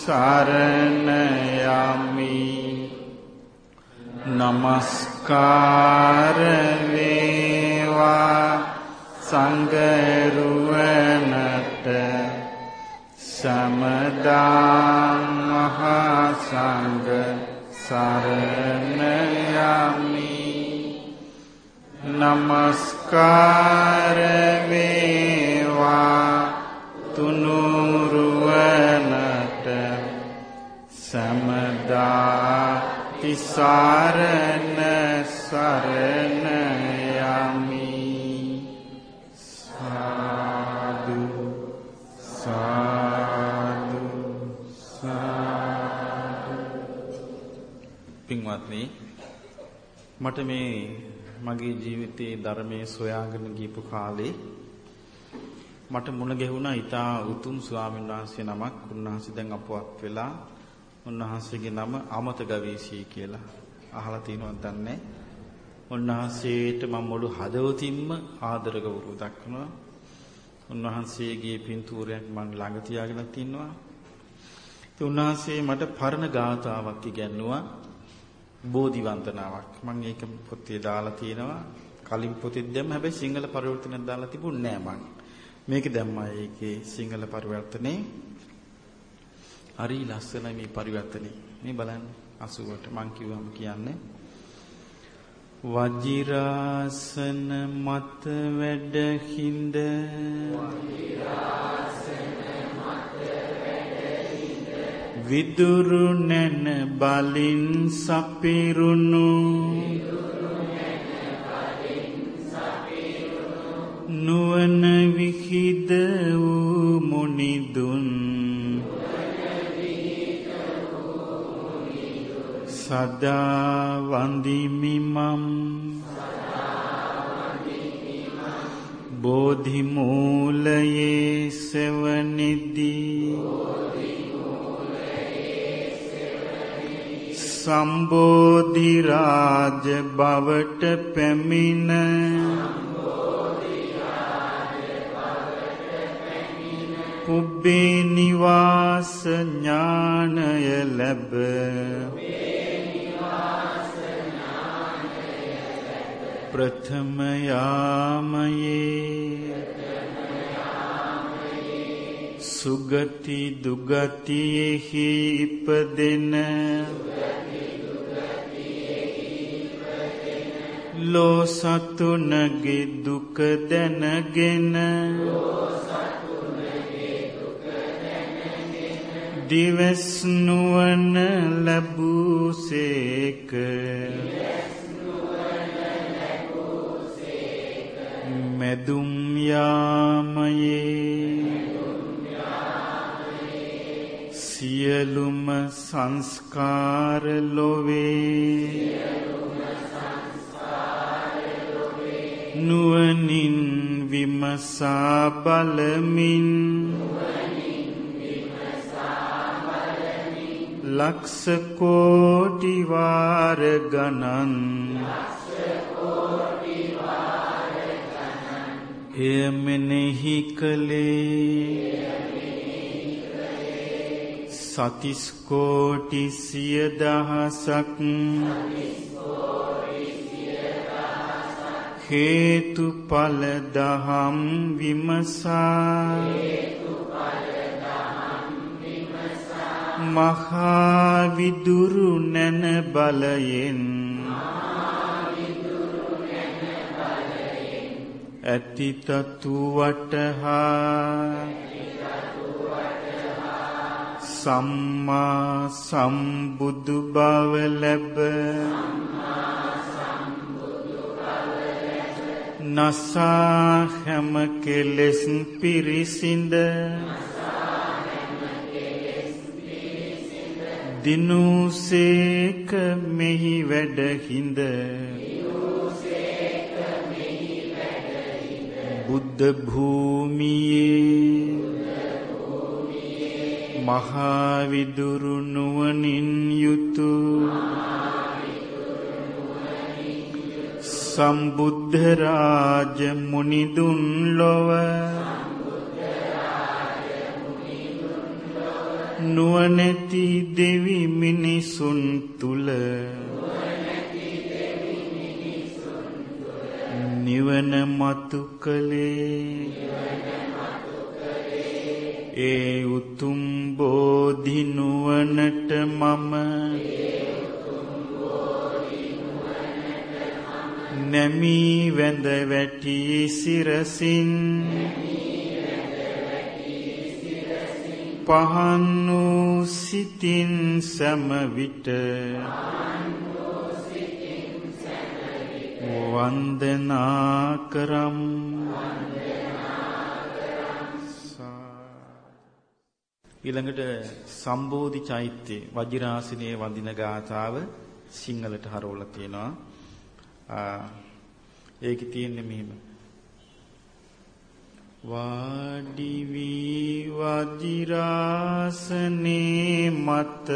සරණ යමි නමස්කාර වේවා සංගරුවනට සමදා මහා සංඝ සරණ යමි නමස්කාර වේවා තිසරණ සරණ යමි. සාදු සාදු සාදු. පින්වත්නි මට මේ මගේ ජීවිතයේ ධර්මයේ සොයාගෙන ගියපු කාලේ මට මුණ ගැහුණා ඊටා උතුම් ස්වාමීන් වහන්සේ නමක්. උන්වහන්සේ දැන් අපවත් වෙලා උන්වහන්සේගේ නම අමත ගවීසී කියලා අහලා තියෙනවද දන්නේ. උන්වහන්සේට මම මුළු හදවතින්ම ආදර ගෞරව දක්වනවා. උන්වහන්සේගේ පින්තූරයක් මම ළඟ තියාගෙන තින්නවා ඉතින් උන්වහන්සේ මට පරණ ගාථාවක් ඉගැන්නුවා. බෝධි වන්දනාවක් මම ඒක පොතේ දාලා තියෙනවා කලින් පොතේ දැම්ම හැබැයි සිංහල පරිවර්තනයක් දාලා තිබුණේ නෑ මං. මේක දැම්මා ඒකේ සිංහල පරිවර්තනේ. හරි ලස්සනයි මේ පරිවර්තනේ මේ බලන්න 80ට මං කිව්වම කියන්නේ. වජිරාසන මත වැඩ හිඳ විදුරු නැන බලින් සපිරුණු. නුවණ විහිද වූ සදා වන්දිමි මම් බෝධි මූලයේ සෙවනිදී සම්බෝධි රාජ බවට පැමිණ. පුබ්බේ නිවාස ඥානය ලැබ. ප්‍රථම යාමයේ සුගති දුගතියෙහි ඉපදෙන ලෝ සතුනගේ දුක දැනගෙන දිවස් නුවණ ලැබූසේක මෙදුම් යාමයේ සියලුම සංස්කාර ලොවේ නුවණින් විමසා බලමින් ලක්ෂ කෝටි වාර ගණන් එය මෙනෙහි කළේ සතිස් කෝටි සිය දහසක් හේතුඵල දහම් විමසා මහා විදුරු නැන බලයෙන් ඇතිතතු වටහා සම්මා සම්බුදු බව ලැබ නසා හැම කෙලෙස් පිරිසිඳ දිනුසේක මෙහි වැඩ බුද්ධ භූමියේ මහා විදුරු නුවණින් යුතු සම්බුද්ධ රාජ මුනිදුන් ලොව නුවණැති දෙවි මිනිසුන් තුල නිවන මතු කලේ ඒ උතුම් බෝධි නුවණට මම නැමී වැඳ වැටි සිරසින් පහන් වූ සිතින් සම විට වන්දනා කරම් ඊළඟට සම්බෝධි චෛත්‍ය වජිරාසනයේ වඳින ගාථාව සිංහලට හරවලා තියෙනවා. ඒකේ තියෙන්නේ මෙහෙම. වාඩි වී වජිරාසනේ මත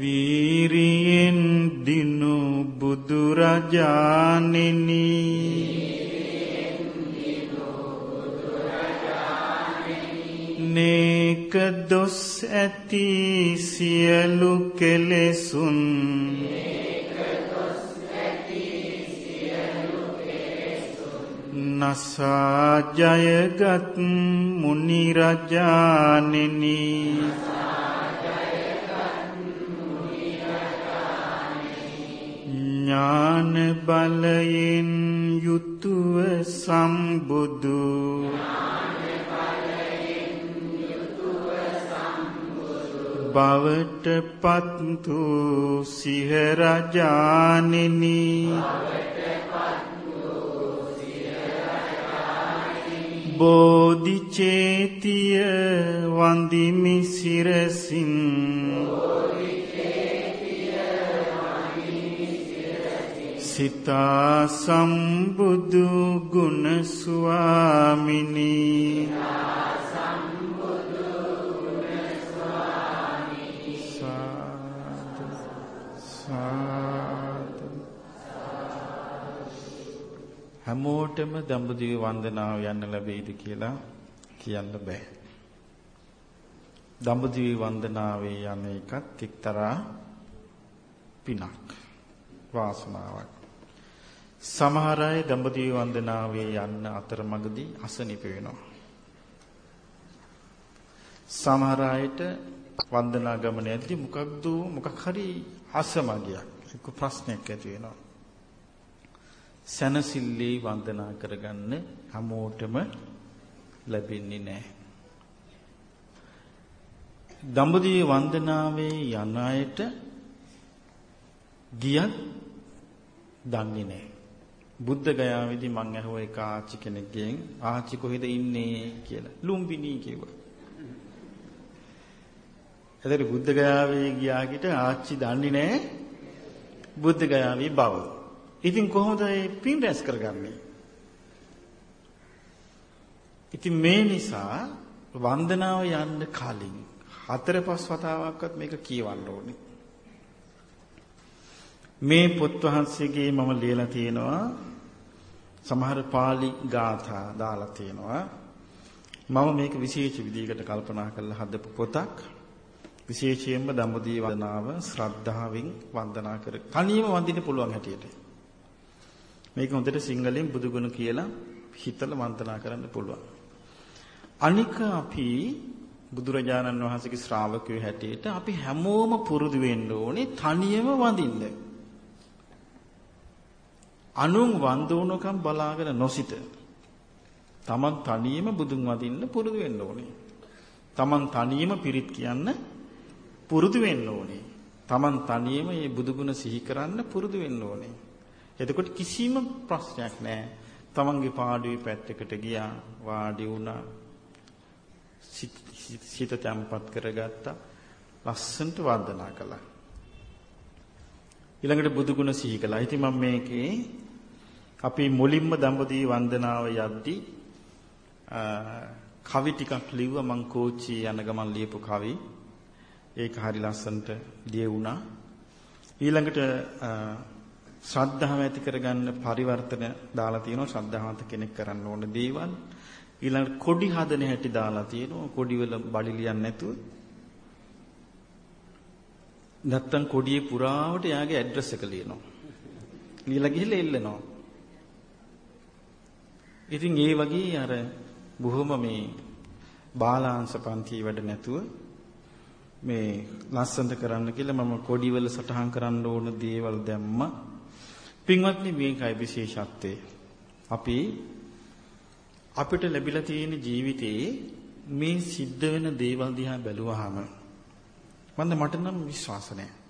වීරියෙන් දිනු බුදුරජාණෙනි. නේක දොස් ඇති සියලු කෙලෙසුන් නසා ජයගත් මුනි රජාණෙනි. ඥාන බලයෙන් යුතුව සම්බුදු. බවට පත්තු සිහ රජාණෙනි බෝධිචේතිය වන්දිමි සිරසින්. සිතා සම්බුදු ගුණ ස්වාමිනී සාදු සාදු හැමෝටම දඹදිව වන්දනාව යන්න ලැබෙයිද කියලා කියන්න බෑ. දඹදිව වන්දනාවේ යන එකත් එක්තරා පිනක් වාසනාවක්. සමහර අය දඹදිව වන්දනාවේ යන්න අතරමඟදී අසනීප වෙනවා. සමහර අයට වන්දනා ගමන යද්දී මොකක්ද මොකක් හරි අසමගියක් එක්ක ප්‍රශ්නයක් ඇති වෙනවා. සනසිල්ලේ වන්දනා කරගන්න හැමෝටම ලැබෙන්නේ නැහැ. දඹදිව වන්දනාවේ යන අයට ගියත් දන්නේ නැහැ. බුද්ධ ගයාවේදී මං අහුව එක ආච්චි කෙනෙක්ගෙන් ආච්චි කොහෙද ඉන්නේ කියලා. ලුම්බිනි කිව්වා. එතකොට බුද්ධ ගයාවේ ගියාකිට ආච්චි දන්නේ නැහැ බුද්ධ ගයාවේ බව. ඉතින් කොහොමද මේ පින් රැස් කරගන්නේ? ඉතින් මේ නිසා වන්දනාව යන්න කලින් හතර පහ වතාවක්වත් මේක කියවන්න ඕනේ. මේ පොත් වහන්සේගේ මම ලියලා තියෙනවා සමහර pāli ගාථා දාලා තියෙනවා. මම මේක විශේෂ විදිහකට කල්පනා කරලා හදපු පොතක්. විශේෂයෙන්ම දඹදිව වන්දනාව ශ්‍රද්ධාවෙන් වන්දනා කර. තනියම වඳින්න පුළුවන් හැටියට. මේක හොඳට සිංහලෙන් බුදුගුණ කියලා හිතලා වන්දනා කරන්න පුළුවන්. අනික අපි බුදුරජාණන් වහන්සේගේ ශ්‍රාවකයෝ හැටියට අපි හැමෝම පුරුදු වෙන්න ඕනේ තනියම වඳින්න. අනුන් වන්දනකම් බලාගෙන නොසිට. Taman තනියම බුදුන් වඳින්න පුරුදු වෙන්න ඕනේ. Taman තනියම පිරිත් කියන්න පුරුදු වෙන්න ඕනේ. Taman තනියම මේ බුදුගුණ සිහි කරන්න පුරුදු වෙන්න ඕනේ. එතකොට කිසිම ප්‍රශ්නයක් නැහැ. තමන්ගේ පාඩුවේ පැත්තකට ගියා වාඩි වුණා සිත තැම්පත් කරගත්තා ලස්සන්ට වන්දනා කළා ඊළඟට බුදු ගුණ සිහි කළා. ඉතින් මම මේකේ අපි මුලින්ම දඹදිව වන්දනාව යද්දී කවි ටිකක් ලිව්වා මං කෝච්චි යන ගමන් ලියපු කවි. ඒක හරි ලස්සනට ලියුණා. ඊළඟට ශ්‍රද්ධාව ඇති කරගන්න පරිවර්තන දාලා තියෙනවා ශ්‍රද්ධාවන්ත කෙනෙක් කරන්න ඕන දේවල්. ඊළඟට කොඩි හදන හැටි දාලා තියෙනවා කොඩි වල බඩි ලියන්නේ නැතුව. නැත්තම් කොඩියේ පුරාවට යාගේ ඇඩ්‍රස් එක ලියනවා. ලියලා ගිහලා එල්ලනවා. ඉතින් ඒ වගේ අර බොහොම මේ බාලාංශ පන්ති වැඩ නැතුව මේ ලස්සනට කරන්න කියලා මම කොඩිවල සටහන් කරන්න ඕන දේවල් දැම්මා. පින්වත්නි මේකයි විශේෂත්වය. අපි අපිට ලැබිලා තියෙන ජීවිතේ මේ සිද්ධ වෙන දේවල් දිහා බැලුවාම මන්ද මට නම් විශ්වාස නැහැ.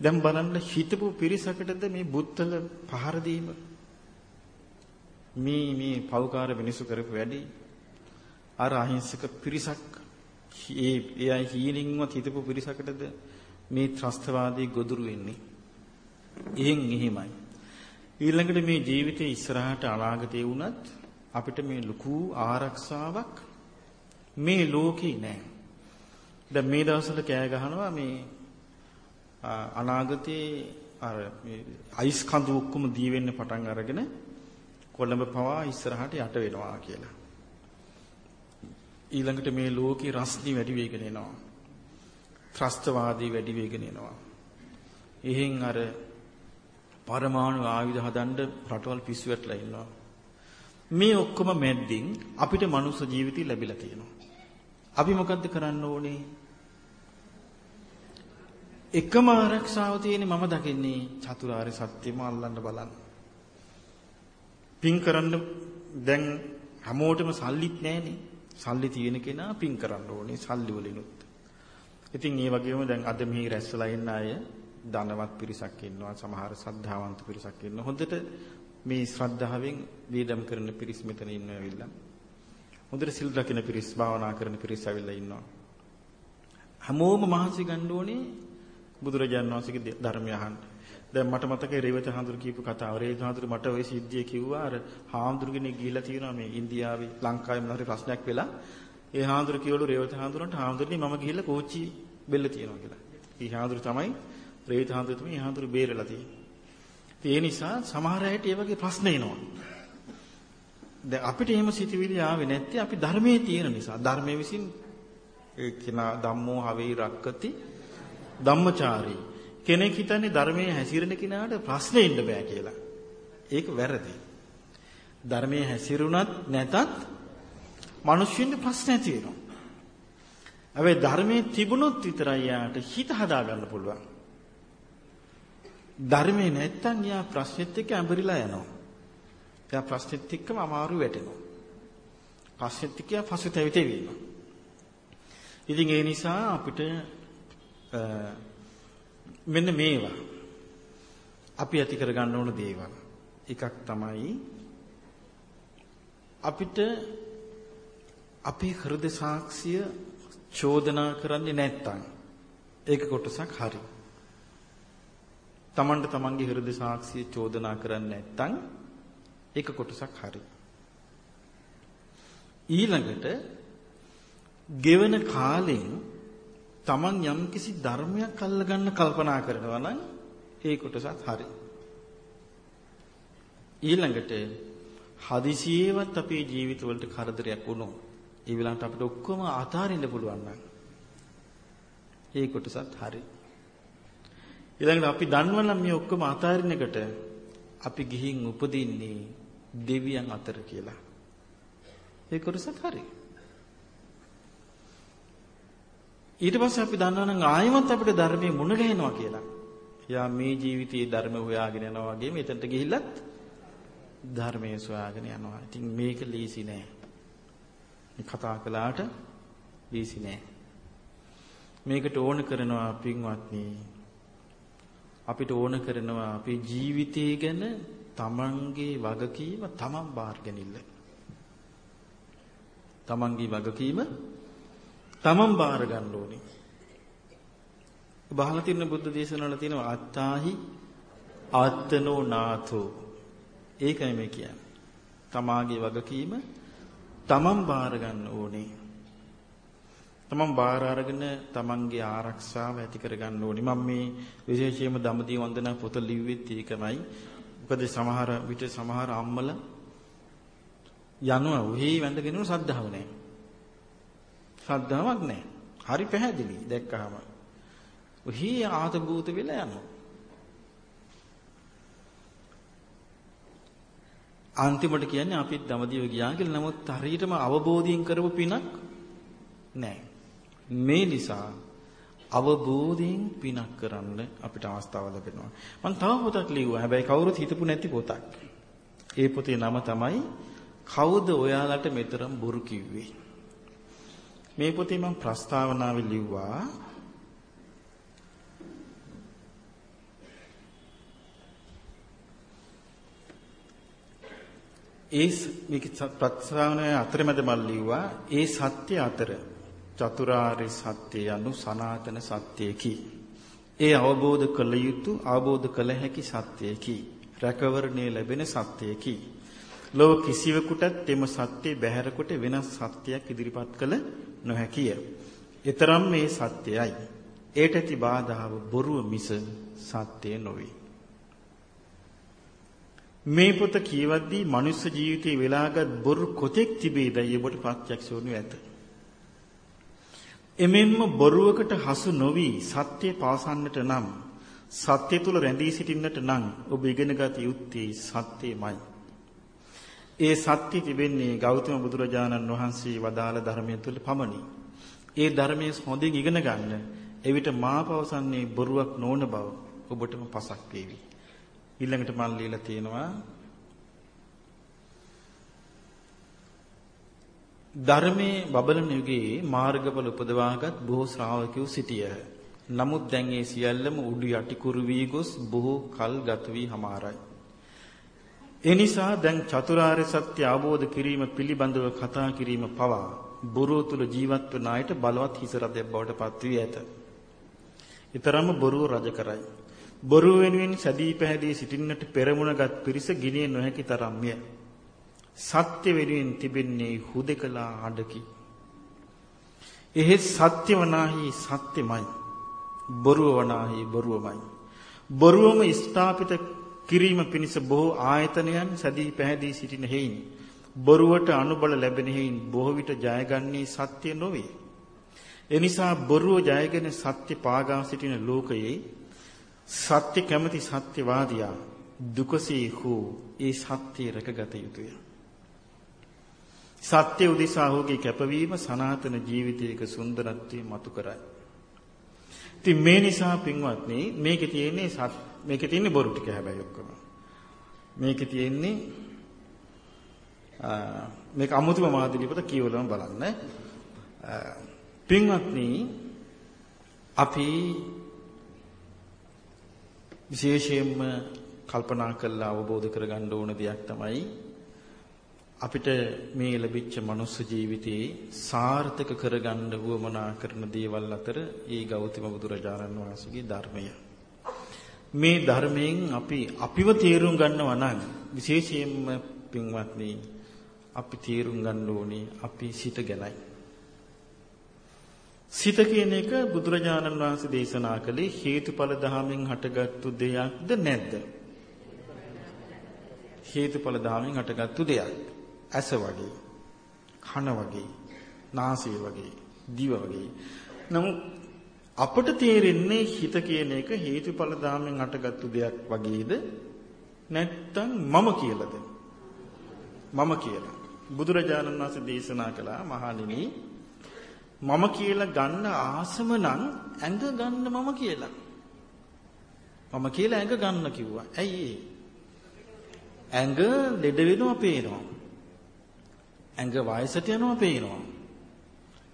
දැන් බලන්න හිතපු පිරිසකටද මේ බුත්තල පහර දීම මේ මේ පෞකාර මිනිසු කරපු වැඩි අර අහිංසක පිරිසක් ඒ එයයි හීනින්වත් හිතපු පිරිසකටද මේ ත්‍රස්තවාදී ගොදුරු වෙන්නේ. එහෙන් එහෙමයි. ඊළඟට මේ ජීවිතේ ඉස්සරහට අනාගතේ වුණත් අපිට මේ ලুকু ආරක්ෂාවක් මේ ලෝකේ නැහැ. දැන් මේ දවස්වල කෑ ගහනවා මේ අනාගතේ අර මේ අයිස් කඳු ඔක්කොම දී වෙන්න පටන් අරගෙන කොළඹ පවා ඉස්සරහට යට වෙනවා කියලා. ඊළඟට මේ ලෝකේ රස්නි වැඩි වෙගෙන එනවා. ත්‍රස්තවාදී වැඩි වෙගෙන එනවා. එහෙන් අර පරමාණු ආයුධ හදන්න රටවල් පිස්සු වැටලා ඉන්නවා. මේ ඔක්කොම මැද්දින් අපිට මනුස්ස ජීවිතය ලැබිලා තියෙනවා. අපි මොකද්ද කරන්න ඕනේ? එකම ආරක්ෂාව තියෙන්නේ මම දකින්නේ චතුරාර්ය සත්‍යම අල්ලන්න බලන්න. පින් කරන්න දැන් හැමෝටම සල්ලිත් නැහනේ. සල්ලි තියෙන කෙනා පින් කරන්න ඕනේ සල්ලි වලිනුත්. ඉතින් ඒ වගේම දැන් අද මෙහි රැස්වලා ඉන්න අය ධනවත් පිරිසක් ඉන්නවා සමහර සද්ධාවන්ත පිරිසක් ඉන්නවා. හොඳට මේ ශ්‍රද්ධාවෙන් වේදම් කරන පිරිස් මෙතන ඉන්නවා ඇවිල්ලා. හොඳට සිල් රකින්න පිරිස් භාවනා කරන පිරිස් ඇවිල්ලා ඉන්නවා. හැමෝම මහන්සි ගන්න ඕනේ බුදුරජාණන් වහන්සේගේ ධර්මය අහන්න. දැන් මට මතකයි රේවත හාමුදුරු කියපු කතාව. රේවත හාමුදුරු මට ওই සිද්ධිය කිව්වා අර හාමුදුරුගෙනෙක් ගිහිල්ලා තියෙනවා මේ ඉන්දියාවේ ලංකාවේ මොනවාරි ප්‍රශ්නයක් වෙලා. ඒ හාමුදුරු කියවලු රේවත හාමුදුරන්ට හාමුදුරනේ මම ගිහිල්ලා කෝච්චි බෙල්ල තියනවා කියලා. ඒ හාමුදුරු තමයි රේවත හාමුදුරු තමයි හාමුදුරු බේරලා තියෙන්නේ. ඒ නිසා සමහර අයට ඒ වගේ ප්‍රශ්න එනවා. දැන් අපිට එහෙම සිතුවිලි ආවේ නැත්තේ අපි ධර්මයේ තියෙන නිසා. ධර්මයේ විසින් ඒ කිනා ධම්මෝ හවේ රක්කති ධම්මචාරී කෙනෙක් හිතන්නේ ධර්මයේ හැසිරෙන කෙනාට ප්‍රශ්න ඉන්න බෑ කියලා. ඒක වැරදි. ධර්මයේ හැසිරුණත් නැතත් මිනිස්සුන්ට ප්‍රශ්න ඇති වෙනවා. හැබැයි ධර්මයේ තිබුණොත් විතරයි යාට හිත හදා ගන්න පුළුවන්. ධර්මයේ නැත්තම් යා ප්‍රශ්නෙත් එක්ක ඇඹරිලා යනවා. යා ප්‍රශ්නෙත් එක්කම අමාරු වැටෙනවා. ප්‍රශ්නෙත් එක්ක පසුතැවිතේ වෙනවා. ඉතින් ඒ නිසා අපිට මෙන්න මේවා අපි ඇති කරගන්න ඕන දේවල්. එකක් තමයි අපිට අපේ හෘද සාක්ෂිය චෝදනා කරන්නේ නැත්තම් ඒක කොටසක් හරි. Tamanට Tamanගේ හෘද සාක්ෂිය චෝදනා කරන්නේ නැත්තම් ඒක කොටසක් හරි. ඊළඟට ගෙවන කාලෙන් Taman යම්කිසි ධර්මයක් අල්ලගන්න කල්පනා කරනවා නම් ඒ කොටසත් හරි. ඊළඟට හදිසියෙවත් අපේ ජීවිතවලට කරදරයක් වුණොත් ඒ වෙලාවට අපිට ඔක්කොම අතාරින්න පුළුවන් නම් ඒ කොටසත් හරි. ඊළඟට අපි දන්නවනම් මේ ඔක්කොම අතාරින එකට අපි ගිහින් උපදින්නේ දෙවියන් අතර කියලා. ඒ කොටසත් හරි. ඊට පස්සේ අපි දන්නවා නම් ආයෙමත් අපිට ධර්මයේ මුණ ගැහෙනවා කියලා. යා මේ ජීවිතයේ ධර්ම හොයාගෙන යනවා වගේ මෙතනට ගිහිල්ලත් ධර්මයේ සොයාගෙන යනවා. ඉතින් මේක ලීසි නෑ. මේ කතා කළාට ලීසි නෑ. මේකට ඕන කරනවා පින්වත්නි අපිට ඕන කරනවා අපේ ජීවිතය ගැන තමන්ගේ වගකීම තමන් බාර ගැනීම. තමන්ගේ වගකීම තමන් බාර ගන්න ඕනේ. බහලා තියෙන බුද්ධ දේශනාවල තියෙනවා අත්තාහි ආත්තනෝ නාතෝ. ඒකයි මේ කියන්නේ. තමාගේ වගකීම තමන් බාර ගන්න ඕනේ. තමන් බාර අරගෙන තමන්ගේ ආරක්ෂාව ඇති කර ගන්න ඕනේ. මම මේ විශේෂයෙන්ම දඹදිව වන්දනා පොත ලිව්වෙත් ඒකමයි. මොකද සමහර විට සමහර අම්මල යනවා උහි වැඳගෙන සද්ධාව නැහැ. සද්ධාවක් නැහැ. හරි පැහැදිලි දැක්කහම. උහි ආත භූත වෙලා යනවා. අන්තිමට කියන්නේ අපිත් දමදිව ගියා කියලා. නමුත් හරියටම අවබෝධයෙන් කරපු පිනක් නැහැ. මේ නිසා අවබෝධයෙන් පිනක් කරන්න අපිට අවස්ථාව ලැබෙනවා. මම තව පොතක් ලිව්වා. හැබැයි කවුරුත් හිතපු නැති පොතක්. ඒ පොතේ නම තමයි කවුද ඔයාලට මෙතරම් බොරු කිව්වේ? මේ පොතේ මම ප්‍රස්තාවනාවේ ලිව්වා ඒ මේක ප්‍රස්තාවනාවේ අතරමැද මම ලිව්වා ඒ සත්‍ය අතර චතුරාර්ය සත්‍ය යනු සනාතන සත්‍යයකි. ඒ අවබෝධ කළ යුතු අවබෝධ කළ හැකි සත්‍යයකි. රැකවරණය ලැබෙන සත්‍යයකි. ලෝක කිසිවෙකුටත් එම සත්‍ය බැහැර කොට වෙනස් සත්‍යයක් ඉදිරිපත් කළ නොහැකිය. ඊතරම් මේ සත්‍යයයි. ඒට ඇති බාධාව බොරුව මිස සත්‍ය නොවේ. මේ පොත කියවද්දී මනුෂ්‍ය ජීවිතයේ වෙලාගත් බොරු කොතෙක් තිබේදයි ඔබට ප්‍රත්‍යක්ෂ වනු ඇත. එමෙන්ම බොරුවකට හසු නොවි සත්‍ය පාසන්නට නම් සත්‍ය තුල රැඳී සිටින්නට නම් ඔබ ඉගෙනගත යුත්තේ සත්‍යමයි. ඒ සත්‍ය තිබෙන්නේ ගෞතම බුදුරජාණන් වහන්සේ වදාළ ධර්මය තුල පමණි. ඒ ධර්මයේ හොඳින් ඉගෙන ගන්න එවිට මා පවසන්නේ බොරුවක් නොවන බව ඔබටම පසක් වේවි. ඊළඟට මම ලියලා තියෙනවා ධර්මයේ බබලන යුගයේ මාර්ගඵල උපදවාගත් බොහෝ ශ්‍රාවකයෝ සිටියහ. නමුත් දැන් ඒ සියල්ලම උඩු යටිකුරු වී ගොස් බොහෝ කල් ගත වී හමාරයි. ඒ නිසා දැන් චතුරාර්ය සත්‍ය අවබෝධ කිරීම පිළිබඳව කතා කිරීම පවා බොරුව තුල ජීවත් වන අයට බලවත් හිස රදයක් බවට පත් වී ඇත. ඊතරම්ම බොරුව රජ කරයි. බොරුව වෙනුවෙන් සැදී පැහැදී සිටින්නට පෙරමුණගත් පිරිස ගිනිය නොහැකි තරම්ය. සත්‍ය වෙනුවෙන් තිබෙන්නේ හුදකලා අඩකි. එහෙත් සත්‍ය වනාහි සත්‍යමයි. බොරුව වනාහි බොරුවමයි. බොරුවම ස්ථාපිත කිරීම පිණිස බොහෝ ආයතනයන් සැදී පැහැදී සිටින හේයින් බොරුවට අනුබල ලැබෙන හේයින් බොහෝ විට ජයගන්නේ සත්‍ය නොවේ. එනිසා බොරුව ජයගෙන සත්‍ය පාගා සිටින ලෝකයේ සත්‍ය කැමති සත්‍යවාදියා දුකසේ හෝ ඒ සත්‍ය රැකගත යුතුය. සත්‍ය උදෙසා ඔහුගේ කැපවීම සනාතන ජීවිතයක සුන්දරත්වය මතු කරයි. ඉතින් මේ නිසා පින්වත්නි මේකේ තියෙන්නේ මේකේ තියෙන්නේ බොරු ටික හැබැයි ඔක්කොම. මේකේ තියෙන්නේ මේක අමුතුම මාදිලිපත කියවලම බලන්න. පින්වත්නි අපි විශේෂයෙන්ම කල්පනා කරලා අවබෝධ කරගන්න ඕන දෙයක් තමයි අපිට මේ ලැබිච්ච මනුස්ස ජීවිතේ සාර්ථක කරගන්න උවමනා කරන දේවල් අතර ඒ ගෞතම බුදුරජාණන් වහන්සේගේ ධර්මය. මේ ධර්මයෙන් අපි අපිව තේරුම් ගන්නවා නම් විශේෂයෙන්ම පින්වත්නි අපි තේරුම් ගන්න ඕනේ අපි සිත ගැනයි. සිත කියන එක බුදුරජාණන් වහන්සේ දේශනා කළේ හේතුඵල ධහමෙන් හටගත්තු දෙයක්ද නැද්ද? හේතුඵල ධහමෙන් හටගත්තු දෙයක්. ඇස වගේ, කන වගේ, නාසය වගේ, දිව වගේ. නමුත් අපට තේරෙන්නේ හිත කියන එක හේතුඵල ධාමෙන් අටගත්තු දෙයක් වගේද නැත්නම් මම කියලාද? මම කියලා. බුදුරජාණන් වහන්සේ දේශනා කළා මහණෙනි මම කියලා ගන්න ආසම නම් ඇඟ ගන්න මම කියලා. මම කියලා ඇඟ ගන්න කිව්වා. ඇයි ඒ? ඇඟ ලෙඩ වෙනවා පේනවා. ඇඟ වයසට යනවා පේනවා.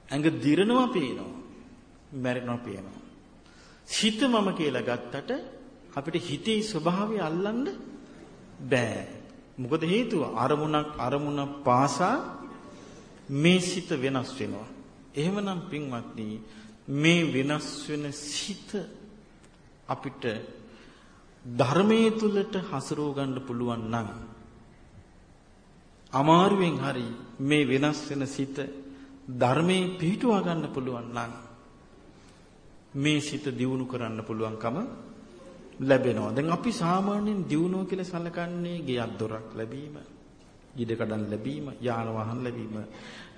ඇඟ දිරනවා පේනවා. මැරෙනවා පේනවා. හිත මම කියලා ගත්තට අපිට හිතේ ස්වභාවය අල්ලන්න බෑ. මොකද හේතුව අරමුණක් අරමුණ පාසා මේ සිත වෙනස් වෙනවා. එහෙමනම් පින්වත්නි මේ වෙනස් වෙන සිත අපිට ධර්මයේ තුලට හසුරව ගන්න පුළුවන් නම් අමාරුවෙන් හරි මේ වෙනස් වෙන සිත ධර්මයේ පිහිටුවා ගන්න පුළුවන් නම් මේ සිත දියුණු කරන්න පුළුවන්කම ලැබෙනවා. දැන් අපි සාමාන්‍යයෙන් දියුණුව කියලා සැලකන්නේ ගෙයක් දොරක් ලැබීම, ඉඩකඩම් ලැබීම, යාන වාහන ලැබීම.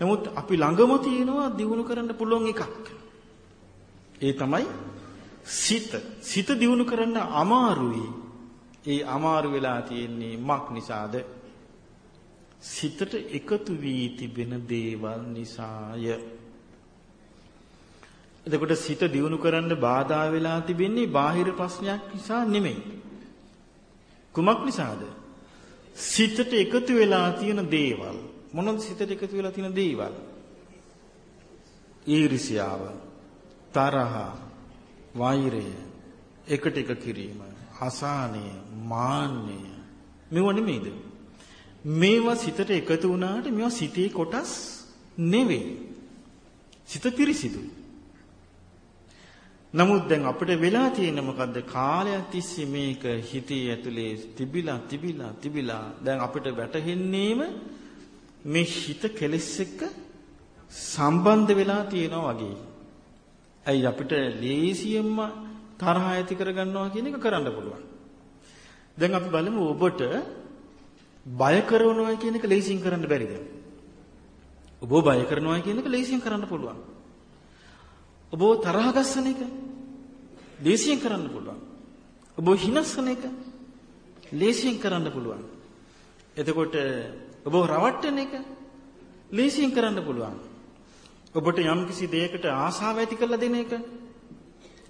නමුත් අපි ළඟම තියෙනවා දියුණු කරන්න පුළුවන් එකක්. ඒ තමයි සිත. සිත දියුණු කරන්න අමාරුයි. ඒ අමාරු වෙලා තියෙන්නේ මක් නිසාද? සිතට එකතු වී තිබෙන දේවල් නිසාය. එතකොට සිත දියුණු කරන්න බාධා වෙලා තිබෙන්නේ බාහිර ප්‍රශ්නයක් නිසා නෙමෙයි. කුමක් නිසාද? සිතට එකතු වෙලා තියෙන දේවල්. මොනවද සිතට එකතු වෙලා තියෙන දේවල්? ඊර්ෂ්‍යාව, තරහ, වෛරය, එකට එක කිරීම, අසහනය, මාන්නය. මේව නෙමෙයිද? මේවා සිතට එකතු වුණාට මේවා සිතේ කොටස් නෙවෙයි. සිත පිරිසිදුයි. නමුත් දැන් අපිට වෙලා තියෙන මොකද්ද කාලයක් තිස්සේ මේක හිතේ ඇතුලේ තිබිලා තිබිලා තිබිලා දැන් අපිට වැටහෙන්නේම මේ හිත කෙලෙස් එක්ක සම්බන්ධ වෙලා තියෙනවා වගේ. ඇයි අපිට ලේසියෙන්ම තරහ ඇති කරගන්නවා කියන එක කරන්න පුළුවන්. දැන් අපි බලමු ඔබට බය කරනවා කියන එක ලේසියෙන් කරන්න බැරිද? ඔබ බය කරනවා කියන එක ලේසියෙන් කරන්න පුළුවන්. ඔබ තරහ ගස්සන එක ලේසියෙන් කරන්න පුළුවන්. ඔබ හිනස්සන එක ලේසියෙන් කරන්න පුළුවන්. එතකොට ඔබ රවට්ටන එක ලේසියෙන් කරන්න පුළුවන්. ඔබට යම්කිසි දෙයකට ආසාව ඇති කරලා දෙන එක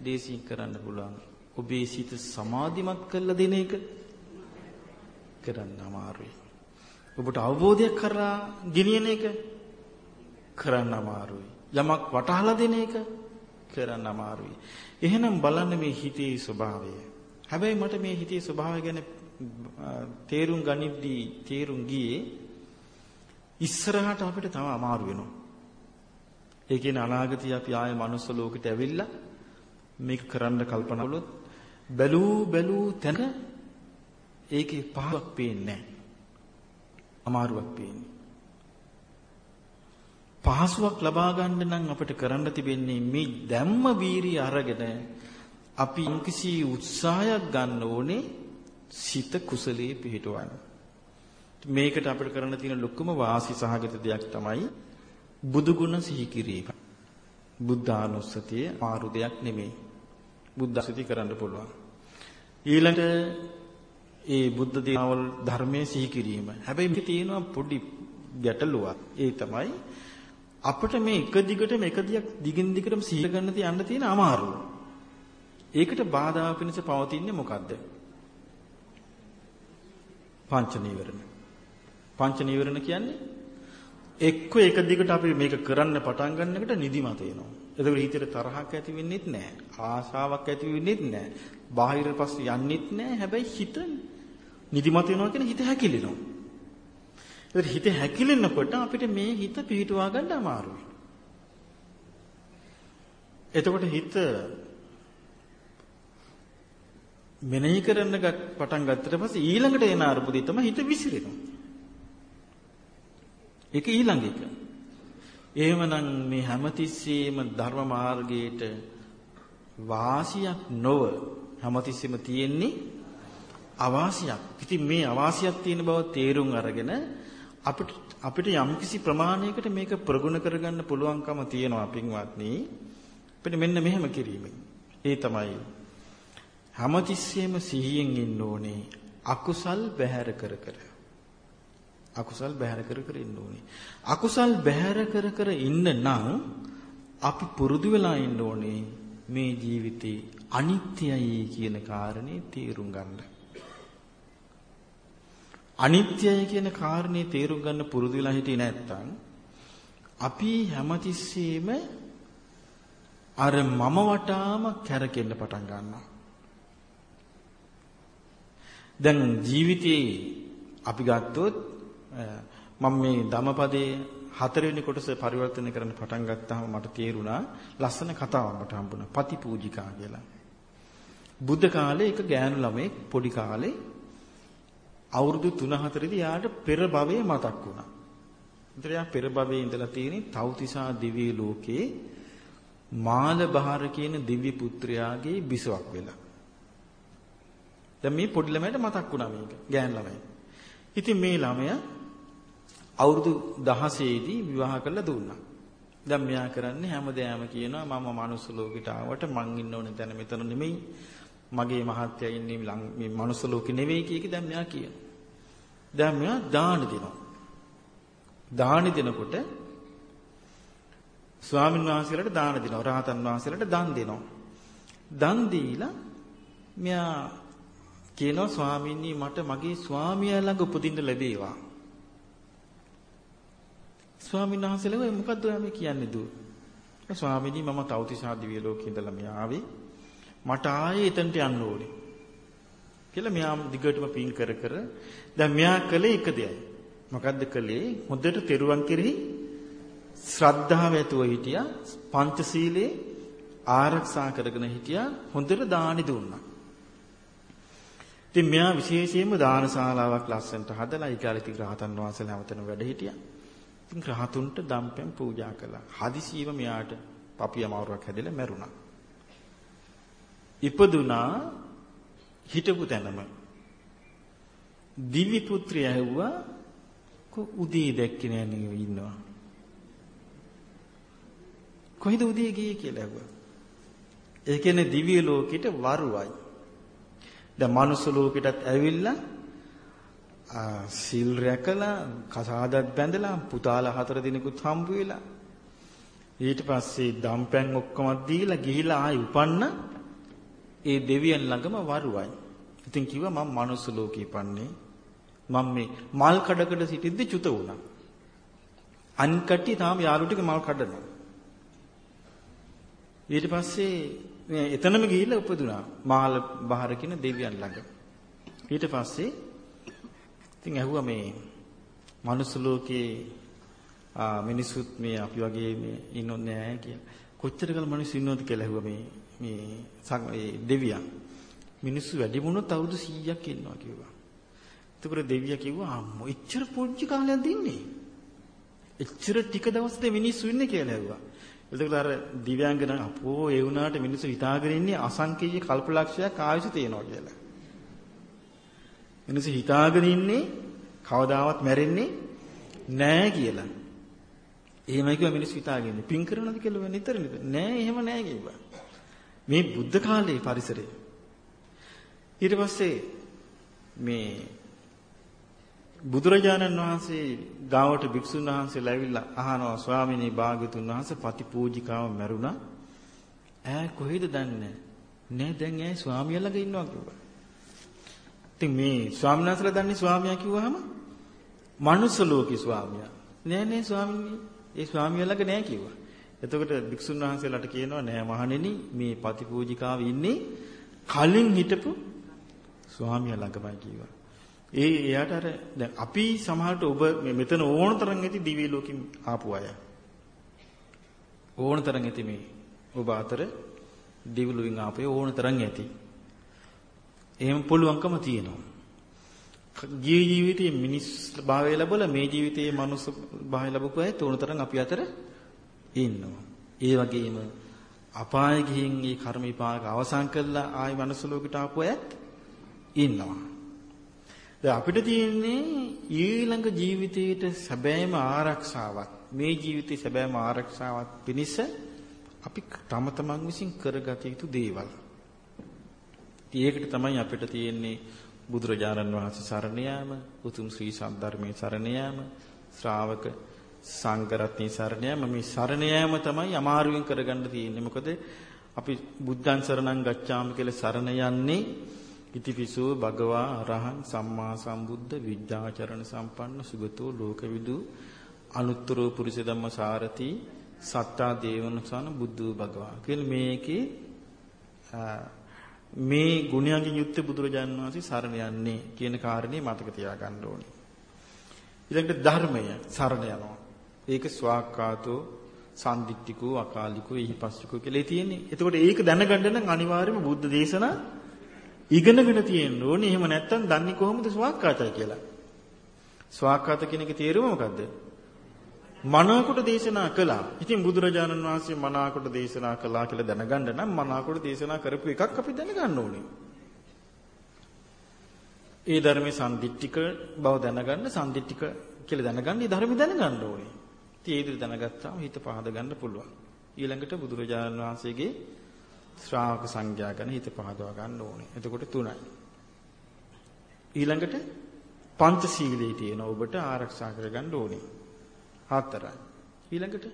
ලේසියෙන් කරන්න පුළුවන්. ඔබේ සිත සමාධිමත් කරලා දෙන එක කරන්න අමාරුයි. ඔබට අවබෝධයක් කරලා ගෙනියන එක කරන්න අමාරුයි. යමක් වටහලා දෙන එක කරන්න අමාරුයි. එහෙනම් බලන්න මේ හිතේ ස්වභාවය. හැබැයි මට මේ හිතේ ස්වභාවය ගැන තේරුම් ගනිද්දී තේරුම් ගියේ ඉස්සරහට අපිට තව අමාරු වෙනවා. ඒ කියන්නේ අනාගතයේ අපි ආයේ මනුස්ස ලෝකෙට ඇවිල්ලා මේක කරන්න කල්පනා කළොත් බැලූ බැලූ තැන ඒකේ පහක් පේන්නේ නැහැ. අමාරුවක් පේන්නේ. පහසුවක් ලබා ගන්න නම් අපිට කරන්න තිබෙන්නේ මේ දැම්ම වීරිය අරගෙන අපි කිසි උත්සාහයක් ගන්න ඕනේ සිත කුසලයේ පිහිටවන්න. මේකට අපිට කරන්න තියෙන ලොකුම වාසි සහගත දෙයක් තමයි බුදු ගුණ සිහි කිරීම. බුද්ධානුස්සතිය මාරු දෙයක් නෙමෙයි. බුද්ධානුස්සතිය කරන්න පුළුවන්. ඊළඟට ඒ බුද්ධ දේවල් ධර්මයේ සිහි කිරීම. හැබැයි මේක තියෙනවා පොඩි ගැටලුවක්. ඒ තමයි අපිට මේ එක දිගටම එක දියක් දිගින් දිගටම සිහි ගන්න තියන්න තියෙන අමාරුව. ඒකට බාධා වෙනස පවතින්නේ මොකද්ද? පංච නීවරණ. පංච නීවරණ කියන්නේ එක්ක එක දිගට අපි මේක කරන්න පටන් ගන්නකොට නිදිමත එනවා. එතකොට හිතේ තරහක් ඇති වෙන්නේත් නැහැ. ආශාවක් ඇති වෙන්නේත් නැහැ. බාහිර පස්ස යන්නේත් නැහැ. හැබැයි හිත නිදිමත වෙනවා කියන්නේ හිත හැකිලෙනවා. ඒත් හිත හැකිලෙනකොට අපිට මේ හිත පිහිටුවා ගන්න අමාරුයි. එතකොට හිත මෙනෙහි කරන්න පටන් ගත්තට පස්සේ ඊළඟට එන අරුපුදී තමයි හිත විසිරෙනවා. ඒක ඊළඟ එක. එහෙමනම් මේ හැමතිස්සෙම ධර්ම මාර්ගයේට වාසියක් නොව හැමතිස්සෙම තියෙන්නේ අවාසියක්. ඉතින් මේ අවාසියක් තියෙන බව තේරුම් අරගෙන අපිට අපිට යම්කිසි ප්‍රමාණයකට මේක ප්‍රගුණ කරගන්න පුළුවන්කම තියෙනවා පින්වත්නි. අපිට මෙන්න මෙහෙම කිරීමෙන්. ඒ තමයි හැමතිස්සෙම සිහියෙන් ඉන්න ඕනේ. අකුසල් බැහැර කර කර. අකුසල් බැහැර කර කර ඉන්න ඕනේ. අකුසල් බැහැර කර කර ඉන්න නම් අපි පුරුදු වෙලා ඉන්න ඕනේ මේ ජීවිතේ අනිත්‍යයි කියන කාරණේ තේරුම් ගන්න. අනිත්‍යයි කියන කාරණේ තේරුම් ගන්න පුරුදු වෙලා හිටියේ නැත්නම් අපි හැමතිස්සෙම අර මම වටාම කැරකෙන්න පටන් ගන්නවා. දැන් ජීවිතේ අපි ගත්තොත් මම මේ ධම්මපදයේ හතරවෙනි කොටස පරිවර්තනය කරන්න පටන් ගත්තාම මට තේරුණා ලස්සන කතාවක් මට හම්බුණා. පතිපූජිකා කියලා. බුද්ධ කාලේ එක ගෑනු ළමෙක් පොඩි කාලේ අවුරුදු 3-4 දී යාට පෙර භවයේ මතක් වුණා. ඒතර යා පෙර භවයේ ඉඳලා තියෙන තව්තිසා දිව්‍ය ලෝකේ මාල බහර කියන දිව්‍ය පුත්‍රයාගේ බිසවක් වෙලා. දැන් මේ පොඩි ළමයට මතක් වුණා මේක ගෑනු ළමයි. ඉතින් මේ ළමයා අවුරුදු 16 දී විවාහ කරලා දුන්නා. දැන් මෙයා කරන්නේ හැමදේම කියනවා මම මනුස්ස ලෝකෙට ආවට මං ඉන්න ඕනේ තැන මෙතන නෙමෙයි. මගේ මහත්තයා ඉන්නේ මේ මනුස්ස ලෝකෙ නෙවෙයි කීක දැන් මෙයා කියනවා. දැන් මෙයා දාන දෙනවා. දාන දෙනකොට ස්වාමීන් වහන්සේලාට දාන දෙනවා. රහතන් වහන්සේලාට දන් දෙනවා. දන් දීලා මෙයා කියනවා ස්වාමීනි මට මගේ ස්වාමියා ළඟ උපදින්න ලැබේවා. ස්වාමීන් වහන්සේලා මොකද්ද ඔයා මේ කියන්නේ දුව? ස්වාමීනි මම තවතිසා දිව්‍ය ලෝකේ ඉඳලා මේ ආවේ. මට ආයේ එතනට යන්න ඕනේ. කියලා මෙයා දිගටම පින් කර කර දැන් මෙයා කළේ එක දෙයයි. මොකද්ද කළේ? හොඳට තෙරුවන් කෙරෙහි ශ්‍රද්ධාව ඇතුව හිටියා. පංචශීලයේ ආරක්ෂා කරගෙන හිටියා. හොඳට දානි දුන්නා. ඉතින් මෙයා විශේෂයෙන්ම දානශාලාවක් ලස්සනට හදලා ඒ කාලේ තිබ්බ රහතන් වහන්සේලා අවතන වැඩ හිටියා. ඉතින් රහතුන්ට දම්පැන් පූජා කළා. හදිසියව මෙයාට පපිය මවුරක් හැදෙලා මැරුණා. ඉපදුනා හිටපු තැනම. දිව්‍ය පුත්‍රය ඇහුවා කො උදේ දැක්කේ නෑනේ ඉන්නවා. කොහෙද උදේ ගියේ කියලා ඇහුවා. ඒ කියන්නේ දිව්‍ය ලෝකෙට වරුවයි. දැන් මනුස්ස ලෝකෙටත් ඇවිල්ලා සිල් රැකලා කසාදත් බැඳලා පුතාලා හතර දිනකුත් හම්බ වෙලා ඊට පස්සේ දම්පැන් ඔක්කොම දීලා ගිහිලා ආයි උපන්න ඒ දෙවියන් ළඟම වරුවයි. ඉතින් කිව්වා මම මනුස්ස ලෝකේ ඉපන්නේ. මම මේ මල් කඩකට සිටිද්දි චුත වුණා. අන් කට්ටිය තාම යාළු ටික මල් කඩනවා. ඊට පස්සේ එතනම ගිහිල්ලා උපදුනා. මාල බහර කියන දෙවියන් ළඟ. ඊට පස්සේ ඉතින් ඇහුවා මේ මනුස්ස ලෝකේ මිනිසුත් මේ අපි වගේ මේ ඉන්නොත් නෑ කියලා. කොච්චර කල මිනිස්සු ඉන්නවද කියලා ඇහුවා මේ මේ දෙවියන්. මිනිස්සු වැඩි වුණොත් අවුරුදු 100ක් ඉන්නවා කිව්වා. එතකොට දෙවියා කිව්වා අම්මෝ එච්චර පොඩි කාලයක් දින්නේ. එච්චර ටික දවස්ද මිනිස්සු ඉන්නේ කියලා ඇහුවා. එතකොට අර දිව්‍යාංගන අපෝ ඒ වුණාට මිනිස්සු හිතාගෙන ඉන්නේ අසංකේය කල්පලක්ෂයක් ආයුෂ තියෙනවා කියලා. මිනිස්සු හිතාගෙන ඉන්නේ කවදාවත් මැරෙන්නේ නෑ කියලා. එහෙමයි කිව්වා මිනිස්සු හිතාගෙන ඉන්නේ. පින් කරනවද කියලා නිතර නිතර. නෑ එහෙම නෑ කිව්වා. මේ බුද්ධ කාලයේ පරිසරය. ඊට පස්සේ මේ බුදුරජාණන් වහන්සේ ගාවට භික්ෂුන් වහන්සේලා ඇවිල්ලා අහනවා ස්වාමිනී භාග්‍යතුන් වහන්සේ පතිපූජිකාව මැරුණා. ඈ කොහෙද දන්නේ? නෑ දැන් ඈ ස්වාමියා ළඟ ඉන්නවා කිව්වා. ඉතින් මේ ස්වාමීන් වහන්සේලා දන්නේ ස්වාමියා කිව්වහම මනුස්ස ලෝකේ ස්වාමියා. නෑ නෑ ස්වාමීනි ඒ ස්වාමියා ළඟ නෑ කිව්වා. එතකොට භික්ෂුන් වහන්සේලාට කියනවා නෑ මහණෙනි මේ පතිපූජිකාව ඉන්නේ කලින් හිටපු ස්වාමියා ළඟමයි කිව්වා. ඒ එයාට අර දැන් අපි සමහරට ඔබ මෙතන ඕන තරම් ඇති දිව්‍ය ලෝකෙන් ආපු අය. ඕන තරම් ඇති මේ ඔබ අතර දිව්‍ය ලෝකෙන් ආපේ ඕන තරම් ඇති. එහෙම පුළුවන්කම තියෙනවා. ජී ජීවිතයේ මිනිස් භාවය ලැබලා මේ ජීවිතයේ මනුස්ස භාවය ලැබපු අය තෝරන තරම් අපි අතර ඉන්නවා. ඒ වගේම අපාය ගිහින් ඒ කර්ම විපාක අවසන් කළා ආයි මනුස්ස ලෝකෙට ආපු අයත් ඉන්නවා. දැන් අපිට තියෙන්නේ ඊළඟ ජීවිතයේට සැබෑම ආරක්ෂාවක් මේ ජීවිතේ සැබෑම ආරක්ෂාවක් පිණිස අපි තම තමන් විසින් කරගත යුතු දේවල්. ඒකට තමයි අපිට තියෙන්නේ බුදුරජාණන් වහන්සේ සරණ යාම, උතුම් ශ්‍රී සද්ධර්මයේ සරණ යාම, ශ්‍රාවක සංඝරත්නයේ සරණ යාම මේ සරණ යාම තමයි අමාරුවෙන් කරගන්න තියෙන්නේ. මොකද අපි බුද්ධං සරණං ගච්ඡාමි කියලා සරණ යන්නේ ඉතිපිසෝ භගවා අරහං සම්මා සම්බුද්ධ විද්‍යාචරණ සම්පන්න සුගතෝ ලෝකවිදු අනුත්තරෝ පුරිස ධම්ම සාරති සත්තා දේවනුසන බුද්ධ භගවා කියලා මේකේ මේ ගුණයන්ගෙන් යුක්ත බුදුරජාණන් වහන්සේ සරණ යන්නේ කියන කාරණේ මතක තියාගන්න ඕනේ. ඊළඟට ධර්මය සරණ යනවා. ඒක ස්වාක්කාතෝ සම්දිත්තිකෝ අකාලිකෝ එහිපස්සිකෝ කියලා තියෙන්නේ. එතකොට ඒක දැනගන්න නම් අනිවාර්යයෙන්ම බුද්ධ දේශනා ඉගෙනගෙන තියෙන්න ඕනේ. එහෙම නැත්නම් දන්නේ කොහොමද ස්වාක්කාතය කියලා? ස්වාක්කාත කියන එකේ තේරුම මොකද්ද? මනාකොට දේශනා කළා. ඉතින් බුදුරජාණන් වහන්සේ මනාකොට දේශනා කළා කියලා දැනගන්න නම් මනාකොට දේශනා කරපු එකක් අපි දැනගන්න ඕනේ. ඒ ධර්මයේ සම්දිත්තික බව දැනගන්න සම්දිත්තික කියලා දැනගන්න ඒ ධර්මය දැනගන්න ඕනේ. ඉතින් ඒ විදිහට දැනගත්තාම හිත පහද ගන්න පුළුවන්. ඊළඟට බුදුරජාණන් වහන්සේගේ ශ්‍රාවක සංඝයා ගැන හිත පහදවා ගන්න ඕනේ. එතකොට තුනයි. ඊළඟට පංචශීලයේ තියෙන ඔබට ආරක්ෂා කරගන්න ඕනේ. හතරයි. ඊළඟට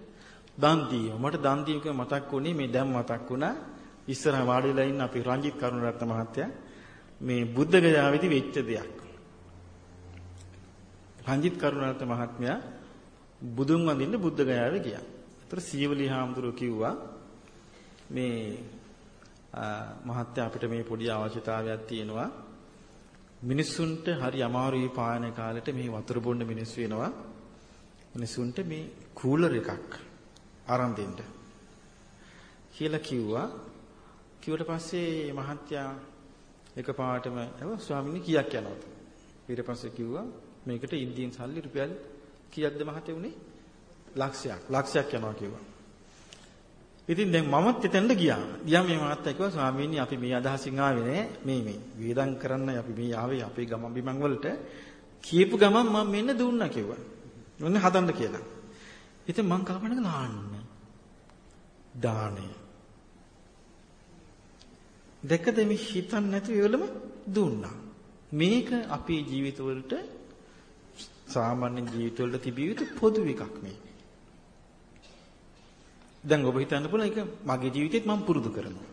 දන් දීම. මට දන් දීම මතක් වුණේ මේ දැන් මතක් වුණා. ඉස්සරහ වාඩිලා ඉන්න අපි රංජිත් කරුණරත්න මහත්තයා මේ බුද්ධ ගයාවේදී වෙච්ච දෙයක්. රංජිත් කරුණරත්න මහත්මයා බුදුන් වඳින්න බුද්ධ ගයාවේ ගියා. ඒතර සීවලි හාමුදුරුවෝ කිව්වා මේ මහත්තයා අපිට මේ පොඩි අවශ්‍යතාවයක් තියෙනවා. මිනිස්සුන්ට හරි අමාරුයි පායන කාලෙට මේ වතුර බොන්න මිනිස්සු වෙනවා. මිනිසුන්ට මේ කූලර් එකක් අරන් දෙන්න කියලා කිව්වා. කිව්වට පස්සේ මහත්තයා එකපාරටම ඇහුවා ස්වාමීනි කීයක් යනවද? ඊට පස්සේ කිව්වා මේකට ඉන්දියන් සල්ලි රුපියල් කීයක්ද මහත්තයා උනේ? ලක්ෂයක්. ලක්ෂයක් යනවා කිව්වා. ඉතින් දැන් මමත් එතනට ගියා. ගියා මේ මහත්තයා කිව්වා ස්වාමීනි අපි මේ අදහසින් ආවේ නෑ. මේ මේ වේදම් කරන්න අපි මේ ආවේ අපේ ගමන් බිමන් වලට කියපු ගමන් මම මෙන්න දුන්නා කිව්වා. ඔන්න හදන්න කියලා. ඉතින් මං කල්පනා කළා ආන්න. දාණය. දෙකද මේ හිතන්නේ නැති වෙලම දුන්නා. මේක අපේ ජීවිතවලට සාමාන්‍ය ජීවිතවලට තිබිය යුතු පොදු එකක් මේ. දැන් ඔබ හිතන්න පුළුවන් ඒක මගේ ජීවිතේත් මම පුරුදු කරනවා.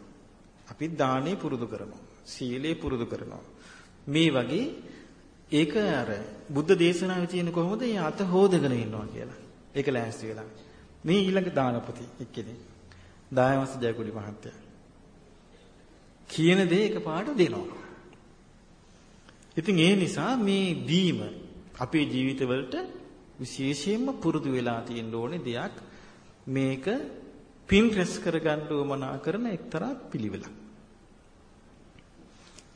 අපි දානේ පුරුදු කරනවා. සීලේ පුරුදු කරනවා. මේ වගේ ඒක අර බුද්ධ දේශනාවේ තියෙන කොහොමද මේ අත හොදගෙන ඉන්නවා කියලා. ඒක ලෑස්ති වෙලා. මේ ඊළඟ දානපති එක්කෙනෙක්. දායවස් ජයකුඩි මහත්තයා. කියන දේ එකපාරට දෙනවා. ඉතින් ඒ නිසා මේ දීම අපේ ජීවිතවලට විශේෂයෙන්ම පුරුදු වෙලා තියෙන්න ඕනේ දෙයක්. මේක පින් රැස් කරගන්න උවමනා කරන එක්තරා පිළිවෙලක්.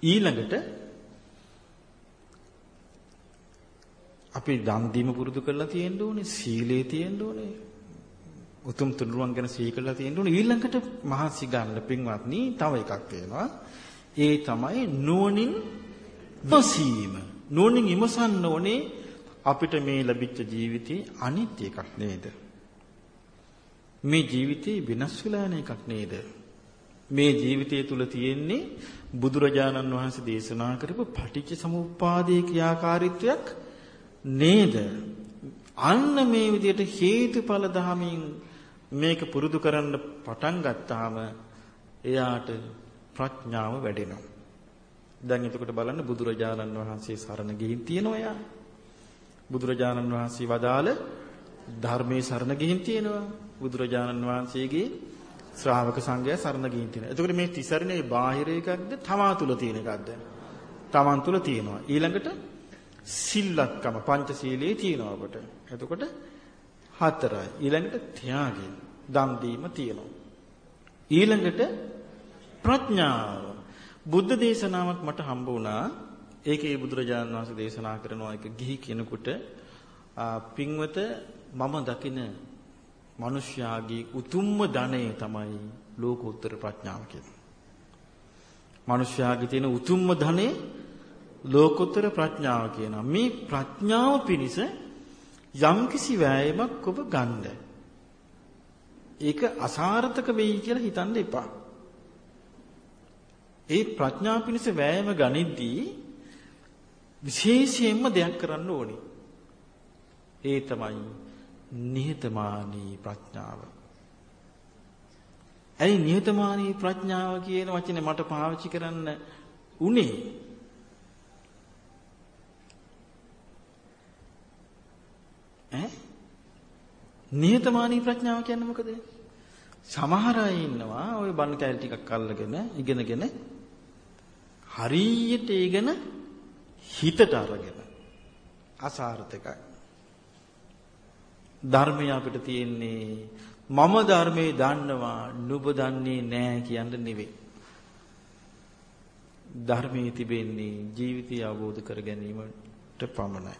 ඊළඟට අපි දන් දීම පුරුදු කරලා තියෙන්න ඕනේ සීලේ තියෙන්න ඕනේ උතුම් තුනුරුවන් ගැන සිහි කරලා තියෙන්න ඕනේ ඊළඟට මහසි ගන්න පින්වත්නි තව එකක් තියෙනවා ඒ තමයි නුවණින් වසීම නුවණින් ඉමසන්න ඕනේ අපිට මේ ලැබිච්ච ජීවිතේ අනිත්‍ය එකක් නේද මේ ජීවිතේ විනාශ වෙලා යන එකක් නේද මේ ජීවිතය තුල තියෙන්නේ බුදුරජාණන් වහන්සේ දේශනා කරපු පටිච්ච සමුප්පාදයේ ක්‍රියාකාරීත්වයක් නේද? අන්න මේ විදිහට හේතුඵල ධමයෙන් මේක පුරුදු කරන්න පටන් ගත්තාම එයාට ප්‍රඥාව වැඩෙනවා. දැන් එතකොට බලන්න බුදුරජාණන් වහන්සේ සරණ ගිහින් තියෙනවා එයා. බුදුරජාණන් වහන්සේ වදාළ ධර්මයේ සරණ ගිහින් තියෙනවා. බුදුරජාණන් වහන්සේගේ ශ්‍රාවක සංඝයා සරණ ගිහින් තියෙනවා. එතකොට මේ තිසරණේ බාහිර එකක්ද තමා තුල තියෙන එකක්ද? තමන් තුල තියෙනවා. ඊළඟට සිල්ලක්කම පංචශීලයේ තියෙනවා අපට. එතකොට හතරයි. ඊළඟට ත්‍යාගය, දන් දීම තියෙනවා. ඊළඟට ප්‍රඥාව. බුද්ධ දේශනාවක් මට හම්බ වුණා. ඒකේ බුදුරජාණන් වහන්සේ දේශනා කරනවා එක ගිහි කෙනෙකුට පින්වත මම දකින මිනිස්යාගේ උතුම්ම ධනය තමයි ලෝකෝත්තර ප්‍රඥාව කියන්නේ. මිනිස්යාගේ තියෙන උතුම්ම ධනෙ ලෝකෝත්තර ප්‍රඥාව කියනවා. මේ ප්‍රඥාව පිණිස යම්කිසි වෑයමක් ඔබ ගන්න. ඒක අසාර්ථක වෙයි කියලා හිතන්න එපා. ඒ ප්‍රඥාව පිණිස වෑයම ගනිද්දී විශේෂයෙන්ම දෙයක් කරන්න ඕනේ. ඒ තමයි නිහතමානී ප්‍රඥාව. ඇයි නිහතමානී ප්‍රඥාව කියන වචනේ මට පාවිච්චි කරන්න උනේ? ඈ නිහතමානී ප්‍රඥාව කියන්නේ මොකද? සමහර අය ඉන්නවා ওই බන් කැල් ටිකක් අල්ලගෙන ඉගෙනගෙන හරියට ඒගෙන හිතට අරගෙන අසාර්ථකයි. ධර්මය අපිට තියෙන්නේ මම ධර්මයේ දන්නවා නුඹ දන්නේ නැහැ කියන්න නෙවෙයි. ධර්මයේ තිබෙන්නේ ජීවිතය අවබෝධ කර ගැනීමට පමණයි.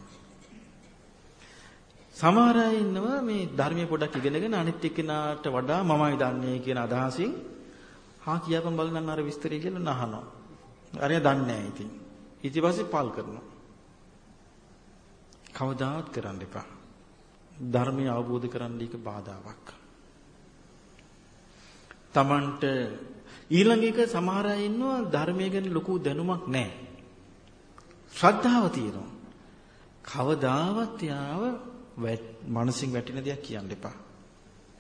සමහර අය ඉන්නවා මේ ධර්මයේ පොඩක් ඉගෙනගෙන අනිත් එක්කෙනාට වඩා මමයි දන්නේ කියන අදහසින් හා කියපන් බලන්න අර විස්තරය කියලා නහනවා. අරයා දන්නේ නැහැ ඉතින්. ඊට පස්සේ පල් කරනවා. කවදාවත් කරන්න එපා. ධර්මය අවබෝධ කරගන්න එක බාධාවක්. Tamanට ඊළඟ එක සමහර අය ඉන්නවා ධර්මයේ ගැන ලොකු දැනුමක් නැහැ. ශ්‍රද්ධාව තියෙනවා. කවදාවත් යාව මනසින් වැටෙන දෙයක් කියන්න එපා.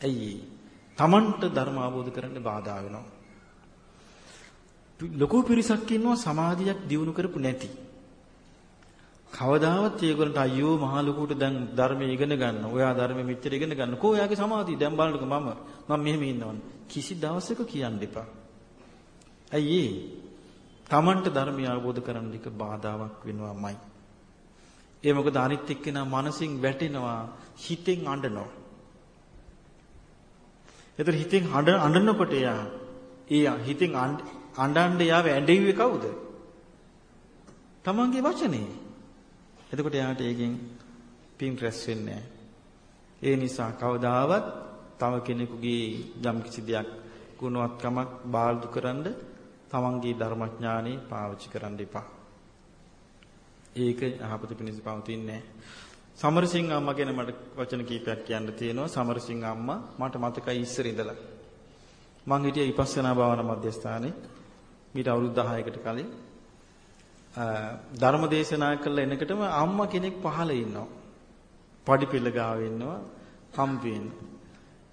ඇයි තමන්ට ධර්ම අවබෝධ කරන්න බාධා වෙනවා. ලොකු පිරිසක් ඉන්නවා සමාධියක් දියුණු කරපු නැති. කවදාවත් ඒගොල්ලන්ට අයියෝ මහ ලොකුට දැන් ධර්මයේ ඉගෙන ගන්න. ඔයා ධර්මයේ මෙච්චර ඉගෙන ගන්න. කෝ ඔයාගේ සමාධිය දැන් බලන්නකො මම මම මෙහෙම ඉන්නවනේ. කිසි දවසක කියන්න එපා. ඇයි තමන්ට ධර්මය අවබෝධ කරගන්න එක බාධාවක් වෙනවාමයි. ඒ මොකද අනිත් එක්කෙනා මනසින් වැටෙනවා හිතෙන් අඬනවා. එතකොට හිතෙන් අඬනකොට එයා ඒ හිතෙන් අඬන්න යාව ඇඬෙව්වේ කවුද? තමන්ගේ වචනේ. එතකොට එයාට ඒකෙන් පින් රැස් වෙන්නේ ඒ නිසා කවදාවත් තව කෙනෙකුගේ යම් කිසි දෙයක් ගුණවත්කමක් බාල්දු කරන්න තමන්ගේ ධර්මඥානෙ පාවිච්චි කරන්න එපා. ඒක යහපත පිණිස පවතින්නේ සමරසිංහ අම්මා ගැන මට වචන කීපයක් කියන්න තියෙනවා. සමරසිංහ අම්මා මට මතකයි ඉස්සර ඉඳලා. මං හිටියේ විපස්සනා භාවනා මධ්‍යස්ථානයේ මීට අවුරුදු 10කට කලින් ධර්ම දේශනා කළ එනකටම අම්මා කෙනෙක් පහළ ඉන්නවා. පඩිපෙළ ගාව ඉන්නවා හම්බෙන්න.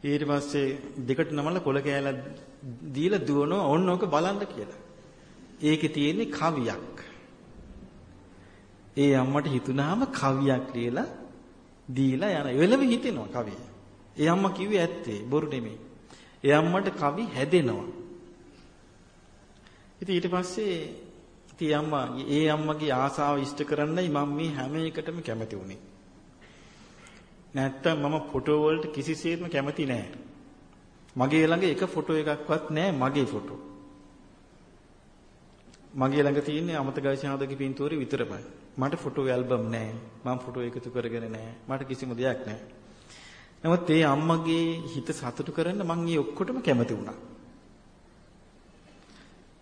ඊට පස්සේ දෙකට නමල කොල කෑල්ල දීලා දුවනවා ඕන්න ඕක බලන්න කියලා. ඒකේ තියෙන්නේ කවියක්. ඒ අම්මට හිතුණාම කවියක් ලියලා දීලා යන වෙලෙම හිතෙනවා කවිය. ඒ අම්මා කිව්වේ ඇත්තේ බොරු නෙමෙයි. ඒ අම්මට කවි හැදෙනවා. ඉතින් ඊට පස්සේ ඉතින් අම්මා ඒ අම්මගේ ආසාව ඉෂ්ට කරන්නයි මම මේ හැම එකටම කැමති වුනේ. නැත්තම් මම ෆොටෝ වලට කිසිසේත්ම කැමති නෑ. මගේ ළඟ එක ෆොටෝ එකක්වත් නෑ මගේ ෆොටෝ. මගේ ළඟ තියෙන්නේ අමත ගවිසාදගේ පින්තූරේ විතරමයි. මට ෆොටෝ ඇල්බම් නෑ. මම ෆොටෝ එකතු කරගෙන නෑ. මට කිසිම දෙයක් නෑ. නමුත් ඒ අම්මගේ හිත සතුටු කරන්න මම ඒ ඔක්කොටම කැමති වුණා.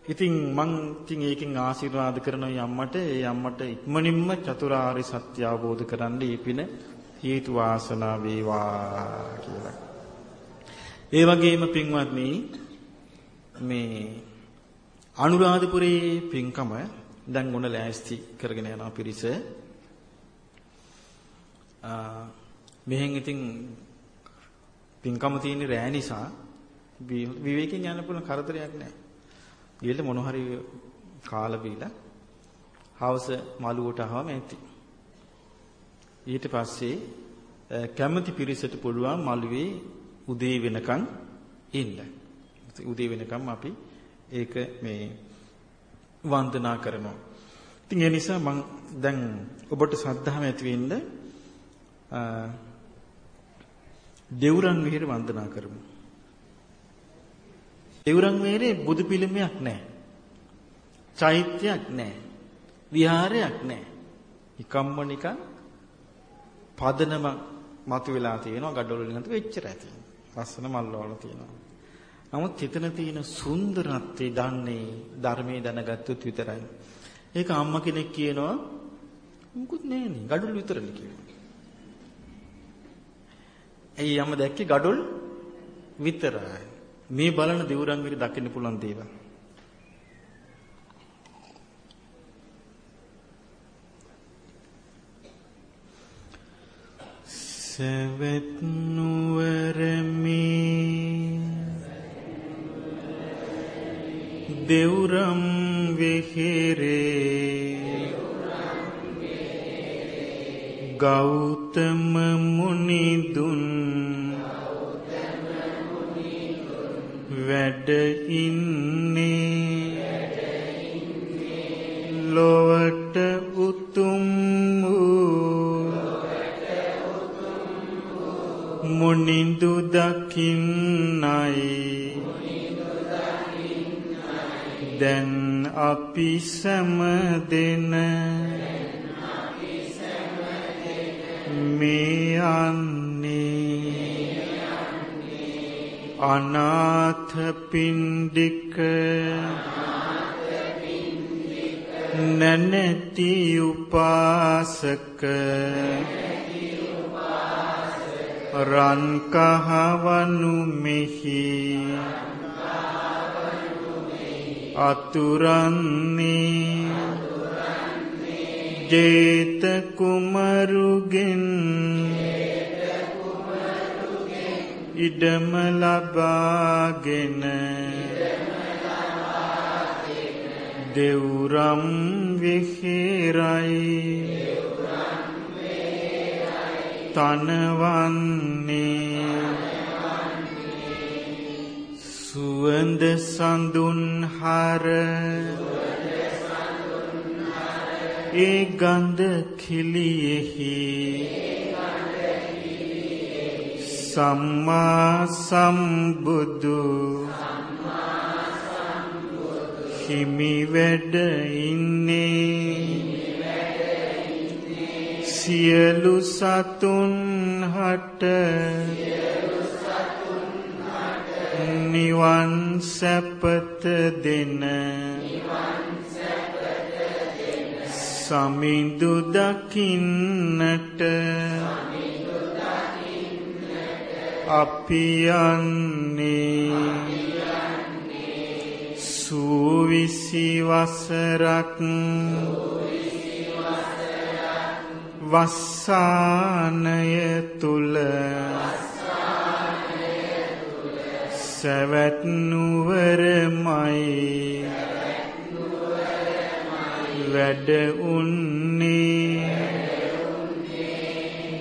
ඉතින් මං ඉතින් ඒකෙන් ආශිර්වාද කරන අම්මට ඒ අම්මට ඉක්මනින්ම චතුරාර්ය සත්‍ය අවබෝධ කරගන්න ඊපින හේතු වාසනා වේවා කියලා. ඒ වගේම පින්වත්නි මේ අනුරාධපුරයේ පින්කම දැන් මොන ලෑස්ති කරගෙන යනවා පිරිස. මෙහෙන් ඉතින් පින්කම තියෙන රෑ නිසා විවේකයෙන් යන්න පුළුවන් කරදරයක් නැහැ. ඊළඟ මොන හරි කාලා බීලා හවස මළුවට ආවම ඇති. ඊට පස්සේ කැමති පිරිසට පුළුවන් මළුවේ උදේ වෙනකන් ඉන්න. උදේ වෙනකම් අපි ඒක මේ වන්දනා කරනවා. ඉතින් ඒ නිසා මම දැන් ඔබට සද්ධාම ඇති වෙන්න දෙවුරන් විහෙර වන්දනා කරමු. දෙවුරන් විහෙරේ බුදු පිළිමයක් නැහැ. චෛත්‍යයක් නැහැ. විහාරයක් නැහැ. නිකම්ම නිකන් පදනම මතුවලා තියෙනවා gadol වලින් නැතුව එච්චරයි තියෙන්නේ. ලස්සන මල් වල තියෙනවා. නමුත් හිතන තියෙන සුන්දරත්වය දන්නේ ධර්මයේ දැනගත්තොත් විතරයි. ඒක අම්මා කෙනෙක් කියනවා මුකුත් නෑනේ gadol විතරනේ කියනවා. ඇයි අම්ම දැක්කේ gadol විතරයි. මේ බලන දිවුරන් විතර දකින්න පුළුවන් දේවල්. සෙවෙත් නුවර මේ දෙවුරම් වෙහෙරේ ගෞතම මුනිදුන් වැඩ ඉන්නේ. ලොවට උතුම් වූ මුනිඳු දකින්නයි. දැන් අපි සමදෙන මේ අන් අනාථ පින්ඩික නැනැති උපාසක රන්කහවනු මෙහි අතුරන්නේ ජේත කුමරුගෙන් ඉඩම ලබාගෙන දෙව්රම් විහිරයි. තනවන්නේ සුවඳ සඳුන් හර. ඒ ගන්ධ කිලියෙහි සම්මා සම්බුදු හිමි වැඩ ඉන්නේ සියලු සතුන් හට නිවන් සැපත දෙන සමිඳු දකින්නට අපි යන්නේ සූවිසි වසරක් වස්සානය තුල සැවැත් නුවරමයි වැඩ උන්නේ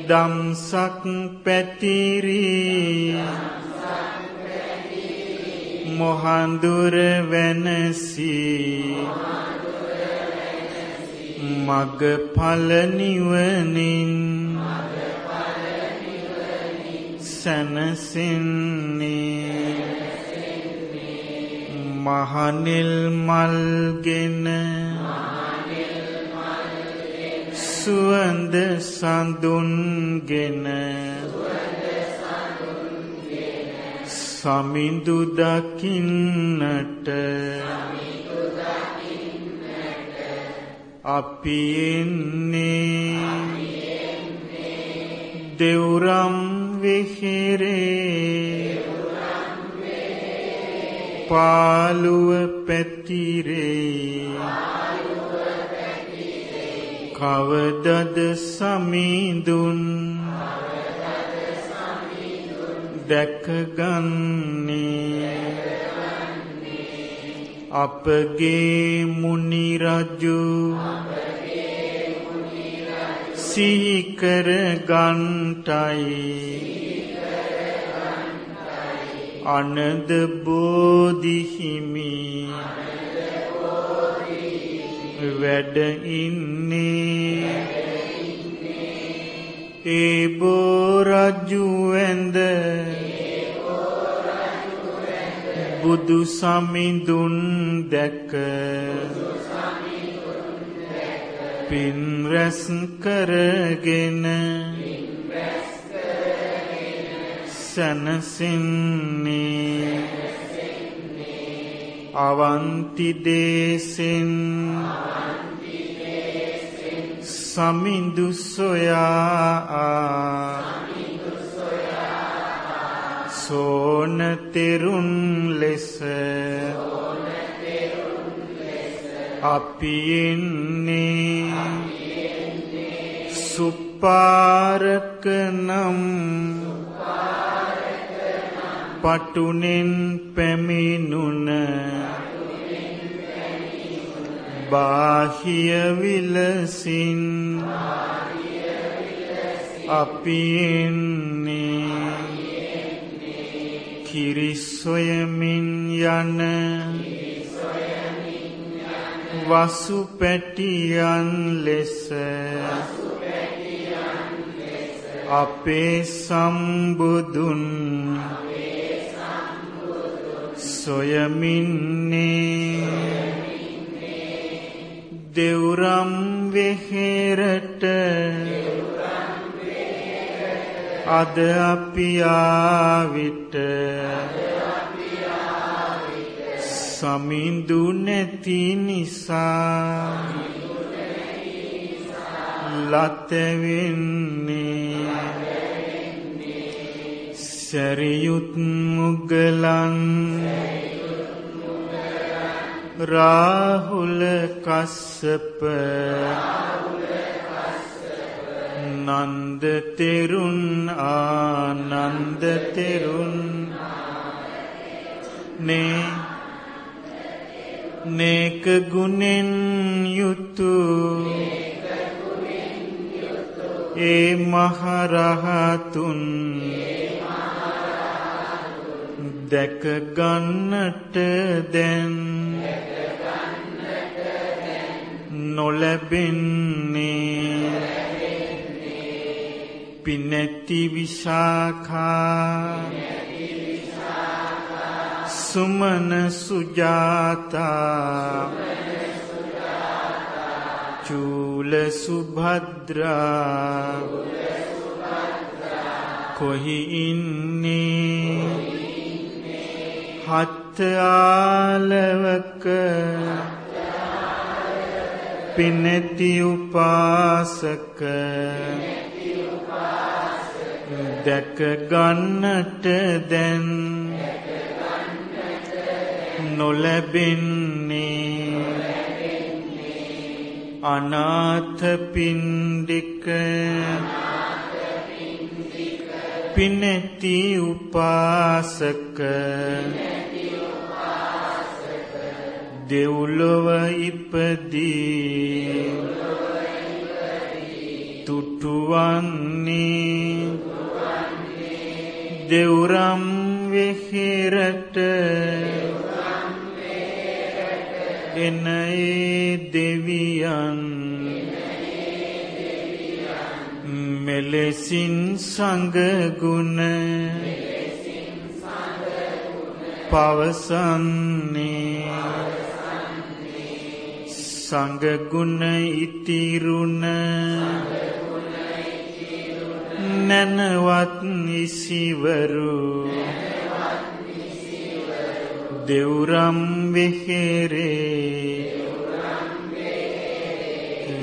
දම්සක් පැතිරී. මොහන්දුර වෙනසී. මග පලනිවනින් සැනසින්නේ. මහනිල් මල්ගෙන සුවඳ සඳුන්ගෙන සමිඳු දකින්නට අපි එන්නේ දෙව්රම් විහිරේ පාලුව පැතිරේ කවදද සමිඳුන්? දැකගන්නේ අපගේ මුනි රජු සීකර ගන්ටයි අනද බෝධිහිමි වැඩ ඉන්නේ. ඒ බෝරජු ඇඳ. බුදු සමිඳුන් දැක. පින් රැස් කරගෙන. සැනසින්නේ. අවන්ති දේසෙන් සමිඳු සොයා සෝන තෙරුන් ලෙස අපි එන්නේ සුපාරක නම් පටුනෙන් පැමිණුන බාහිය විලසින් අපි එන්නේ කිරිසොයමින් යන වසු පැටියන් ලෙස අපේ සම්බුදුන් සොයමින්නේ දෙවුරම් වෙහෙරට අද අපි ආවිට සමිඳු නැති නිසා ලතවෙන්නේ සැරියුත් මුගලන් රාහුල කස්සප නන්ද තෙරුන් ආනන්ද තෙරුන් නේ නේක ගුණෙන් යුතු ඒ මහරහතුන් දැක ගන්නට දැන්. නොලැබෙන්නේ. පිනැති විශාඛා සුමන සුජාතා. චූල සුභද්‍රා. කොහි ඉන්නේ? හත් ආලවක පිනෙති උපාසක දැක ගන්නට දැන් නොලැබෙන්නේ අනාථ පින්ඩික පිනෙති උපාසක දෙව්ලොව ඉපදී තුටුවන්නේ දෙවුරම් වෙහෙරට එන ඒ දෙවියන් මෙලෙසින් සංගගුණ පවසන්නේ සංගගුණ ඉතිරුණ නැනවත් ඉසිවරු දෙවුරම් වෙහෙරේ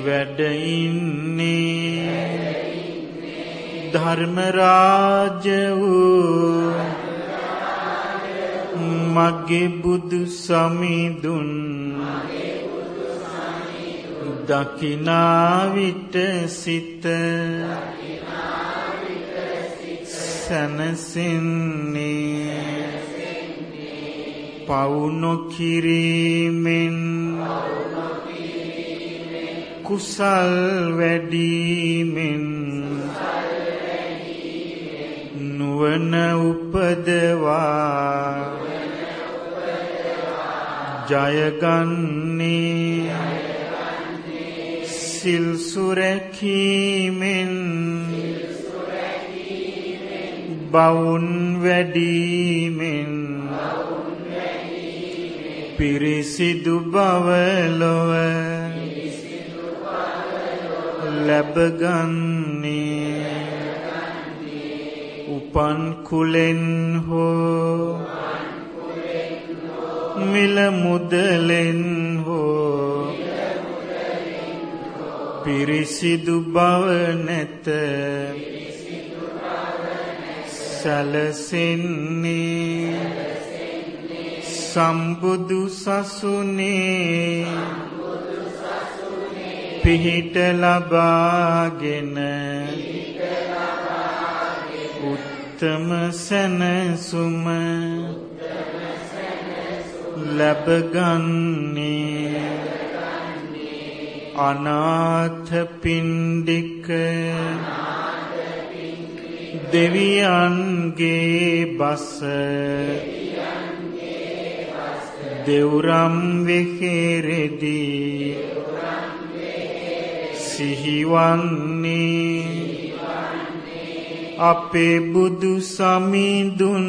වැඩඉන්නේ ධර්මරාජ වූ මගේ බුදු සමිඳුන් දකිනාවිට සිත. සැනසෙන්නේ. පවුනොකිරීමෙන් කුසල් වැඩීමෙන්. නුවන උපදවා. ජයගන්නේ සිල්සුරැකීමෙන් බවුන් වැඩීමෙන් පිරිසිදු බවලොව ලැබගන්නේ උපන් කුලෙන් හෝ මිල මුදලෙන් හෝ පිරිසිදු බව නැත. සැලසෙන්නේ. සම්බුදු සසුනේ. පිහිට ලබාගෙන. උත්තම සැනසුම ලැබගන්නේ. අනාථ පින්ඩික දෙවියන්ගේ බස දෙවුරම් වෙහෙරෙදී සිහිවන්නේ අපේ බුදු සමිඳුන්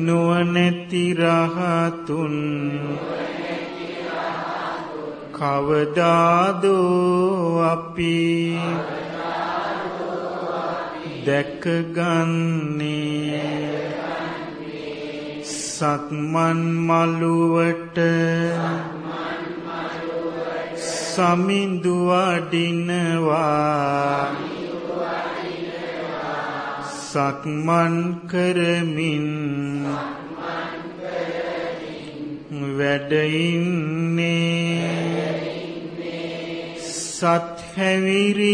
නුවණැති රහතුන් කවදාදෝ අපි දැකගන්නේ සක්මන් මළුවට සමිඳු වඩිනවා සක්මන් කරමින් වැඩඉන්නේ සත්හැවිරිදියූ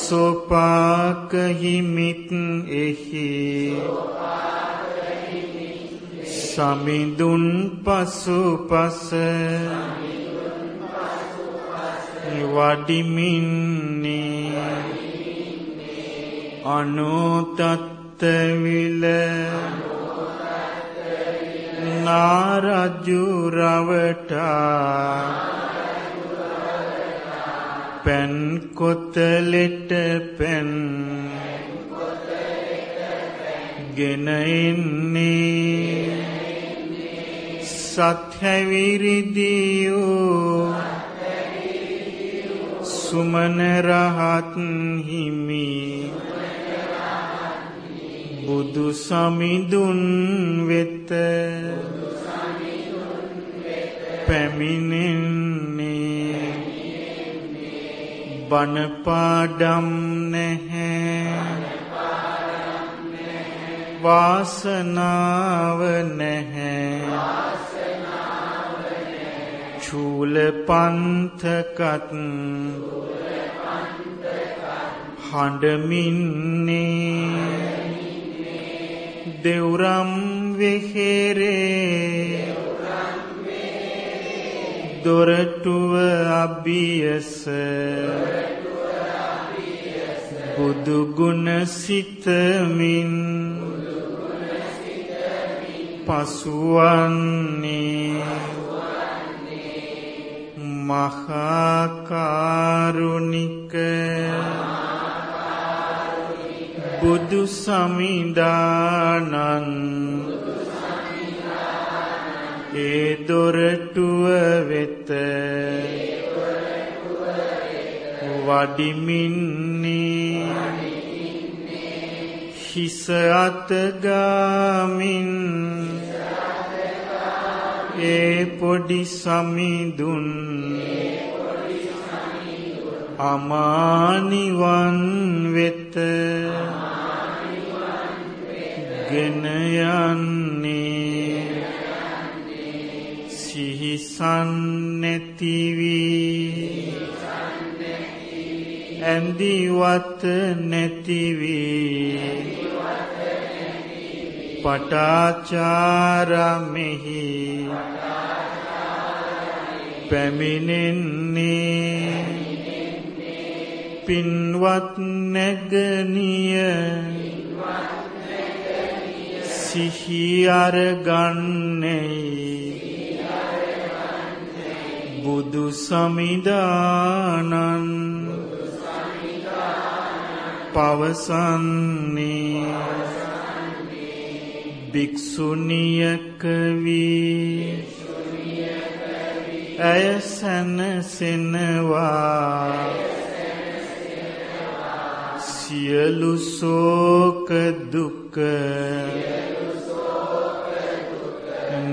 සෝපාකහිමිත් එහි සමිඳුන් පසු පස වඩිමින්නේ අනුතත්තවිල නාරජුරවටා පැන්කොතලෙට පැන් ගෙනඉන්නේ සත්හැවිරිදියූ සුමනරහත් හිමි බුදු සමිඳුන් වෙත පැමිණෙන්නේ. බණපාඩම් නැහැ. වාසනාව නැහැ. චූල පන්තකත් හඬමින්නේ. දෙව්රම් වෙහෙරේ. දොරටුව අභියස බුදුගුණ සිතමින් පසුවන්නේ මහාකාරුණික බුදු සමිදානන් ඒ දොරටුව වෙත වඩිමින්නේ හිස අතගාමින් ඒ පොඩි සමිඳුන් අමානිවන් වෙත ගෙන යන්නේ සිහිසන් නැතිවී ඇඳිවත නැතිවී. පටාචාරමෙහි පැමිණෙන්නේ. පින්වත් නැගනිය සිහිඅරගන්නේ බුදු සමිදානන් පවසන්නේ භික්‍ෂුණියක වී ඇය සැනසෙනවා සියලු සෝක දුක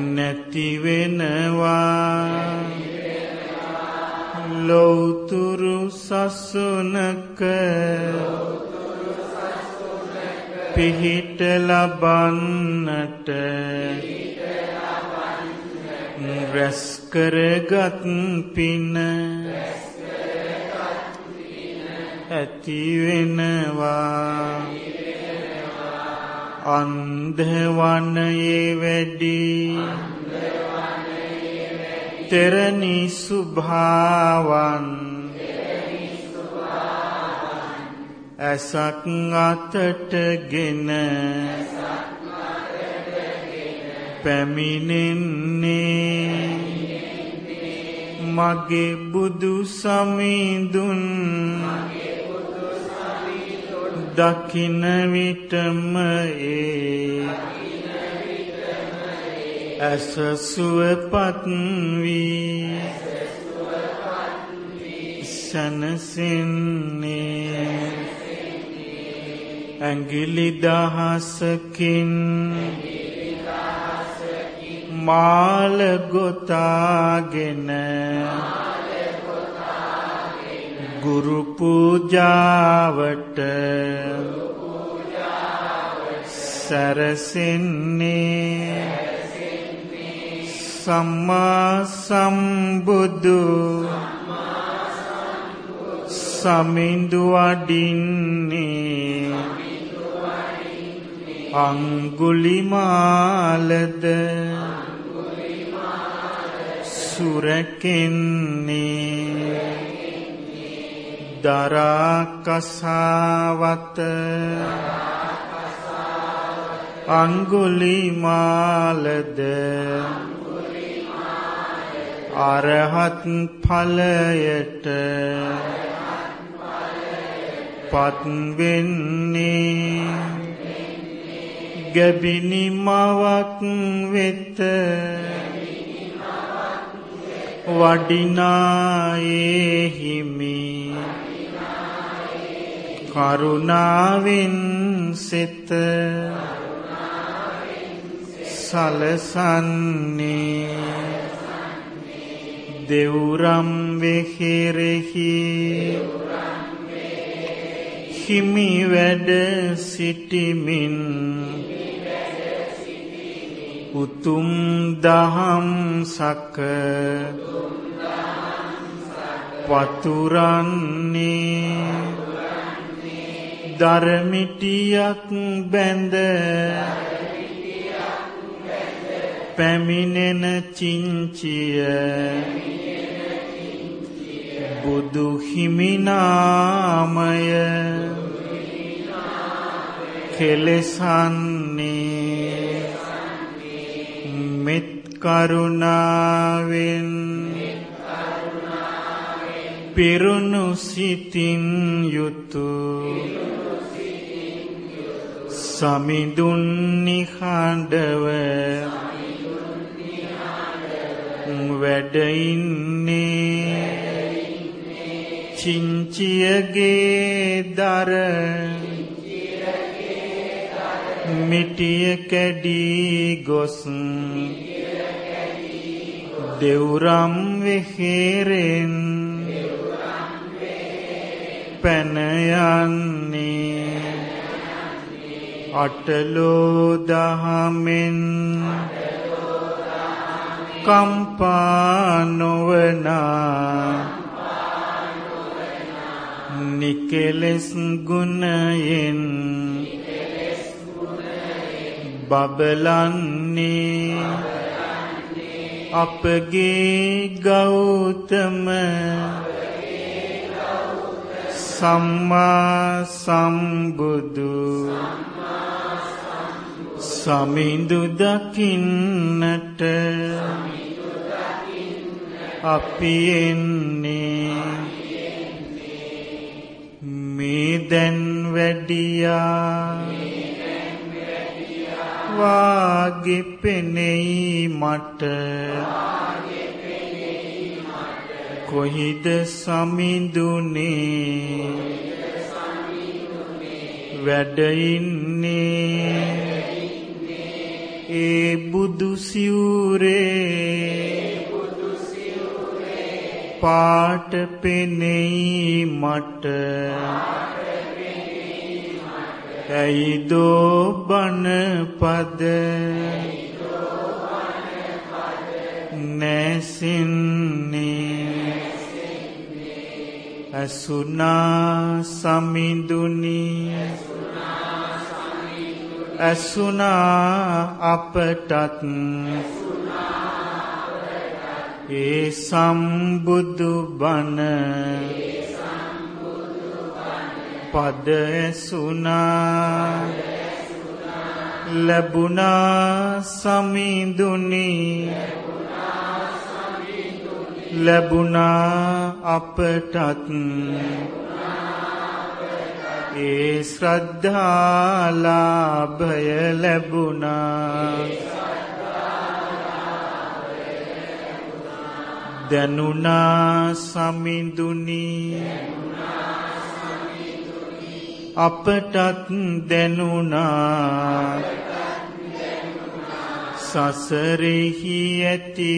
නැතිවෙනවා ලොවතුරු සසුනක පිහිට ලබන්නට රැස්කරගත් පින ඇතිවෙනවා අන්දවනයේ වැඩි තෙරණි සුභාවන් ඇසක් අතටගෙන පැමිණෙන්නේ මගේ බුදු සමිඳුන් දකින විටම ඒ ඇස සුවපත් වී සනසින්නේ. ඇඟිලි දහසකින් මාල ගොතාගෙන ගුරු පූජාවට සැරසෙන්නේ. සම්මා සම්බුදු සමිඳු වඩින්නේ අංගුලිමාලද සුරකෙන්නේ දරාකසාවත අංගුලිමාලද අරහත් ඵලයට පත්වෙන්නේ ගැබිනි මවක් වෙත වඩිනායේ හිමි කරුණාවෙන් සිත සලසන්නේ දෙවුරම් වෙහෙරෙහි හිමි වැඩ සිටිමින් උතුම් දහම් සක වතුරන්නේ දරමිටියක් බැඳ පැමිණෙන චිංචිය බුදු හිමිනාමය. කෙලෙසන්නේ මෙත් කරුණාවෙන් පිරුණු සිතින් යුතු. සමිඳුන් නිහඬව වැඩඉන්නේ චිංචියගේ දර. මිටිය කැඩී ගොස්. දෙවුරම් වෙහෙරෙන්. පැනයන්නේ අටලෝ දහමෙන් කම්පා නොවනා නිකෙලෙස් ගුණයෙන් බබලන්නේ අපගේ ගෞතම සම්මා සම්බුදු සමිඳු දකින්නට අපි එන්නේ. මේ දැන් වැඩියා. වාගේ පෙනෙයි මට. කොහිද සමිඳුනේ? වැඩඉන්නේ ඒ බුදු සිවුරේ පාට පෙනෙයි මට ඇයිදෝ බණපද නැසින්නේ ඇසුනා සමිඳුනි ඇසුනා අපටත්. ඒ සම්බුදු බණ පද ඇසුනා. ලැබුණා සමිඳුනි. ලැබුණා අපටත්. ඒ ශ්‍රද්ධාලාභය ලැබුණා. දැනුණා සමිඳුනි. අපටත් දැනුණා. සසරෙහි ඇති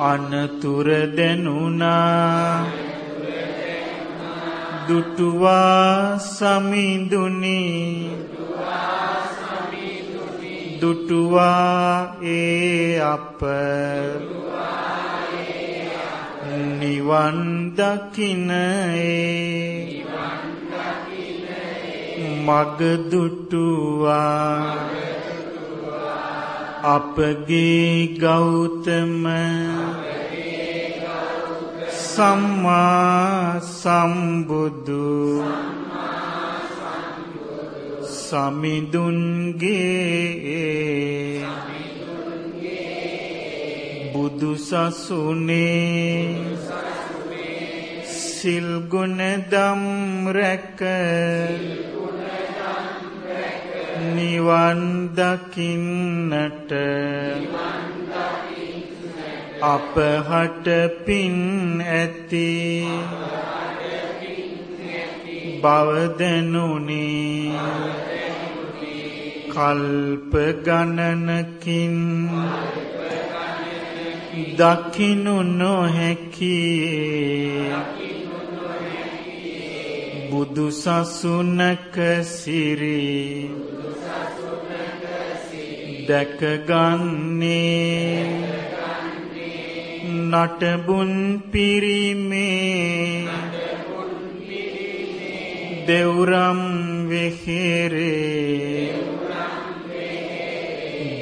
අනතුර දැනුණා. දුටුවා සමිඳුනි. දුටුවා ඒ අප. නිවන් දකින ඒ මග දුටුවා. අපගේ ගෞතම. සම්මා සම්බුදු සමිඳුන්ගේ බුදු සසුනේ සිල් ගුණ දම් රැක නිවන් දකින්නට අපහට පින් ඇති. බවදනුනේ කල්ප ගණනකින් දකිනු නොහැකියේ බුදු සසුනක සිරි දැකගන්නේ නටබුන් පිරිමේ. දෙවුරම් වෙහෙරේ.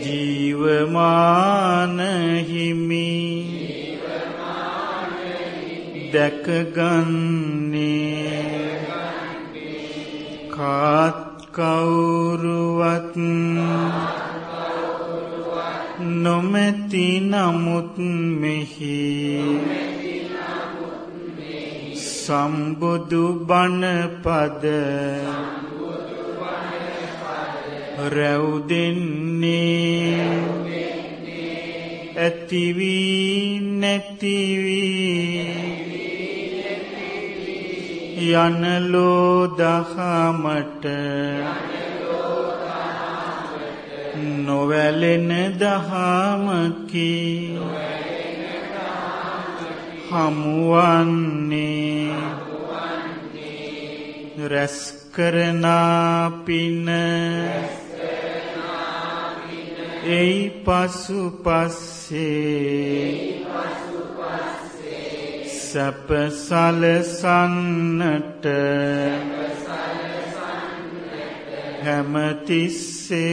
ජීවමාන හිමි. දැකගන්නේ කාත් කවුරුවත් නොමැති නමුත් මෙහි සම්බුදු බණපද රැව් දෙන්නේ ඇතිවී නැතිවී යනලෝ දහමට නොවැලෙන දහමකි. හමුවන්නේ. රැස්කරනා පින එයි පසු පස්සේ සැප සලසන්නට. හැමතිස්සේ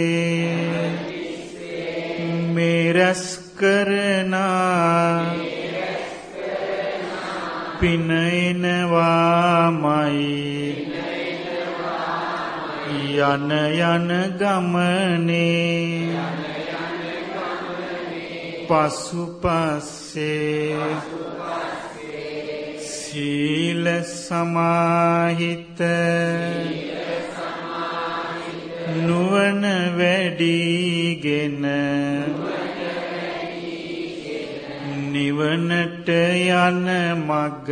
මෙරැස් කරනා. පින එනවාමයි. යන යන ගමනේ. පසු පස්සේ සීල සමාහිත නුවණ වැඩිගෙන නිවනට යන මග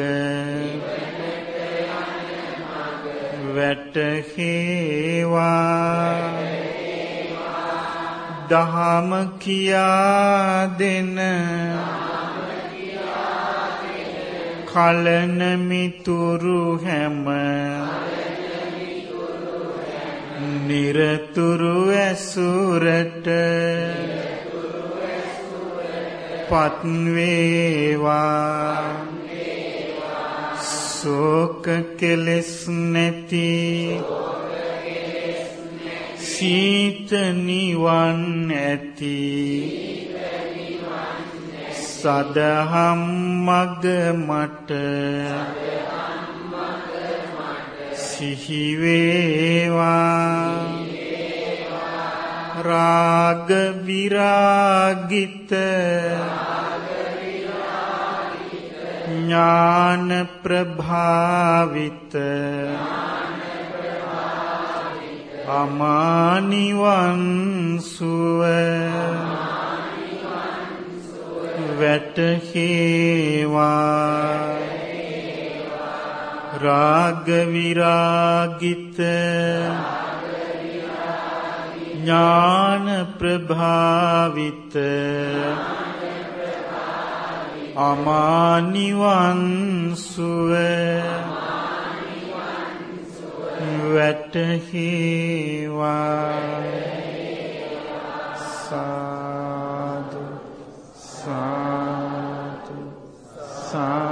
වැටහේවා. දහම කියා දෙන කලන මිතුරු හැම නිරතුරු ඇසුරට පත්වේවා. සෝක කෙලෙස් නැති සීත නිවන් ඇති සදහම් මග මට සිහිවේවා. රාග විරාගිත ඥාන ප්‍රභාවිත අමානිවන් සුව වැටහේවා. රාග විරාගිත ඥාන ප්‍රභාවිත අමානිවන් සුව වැටහේවා සාදු සා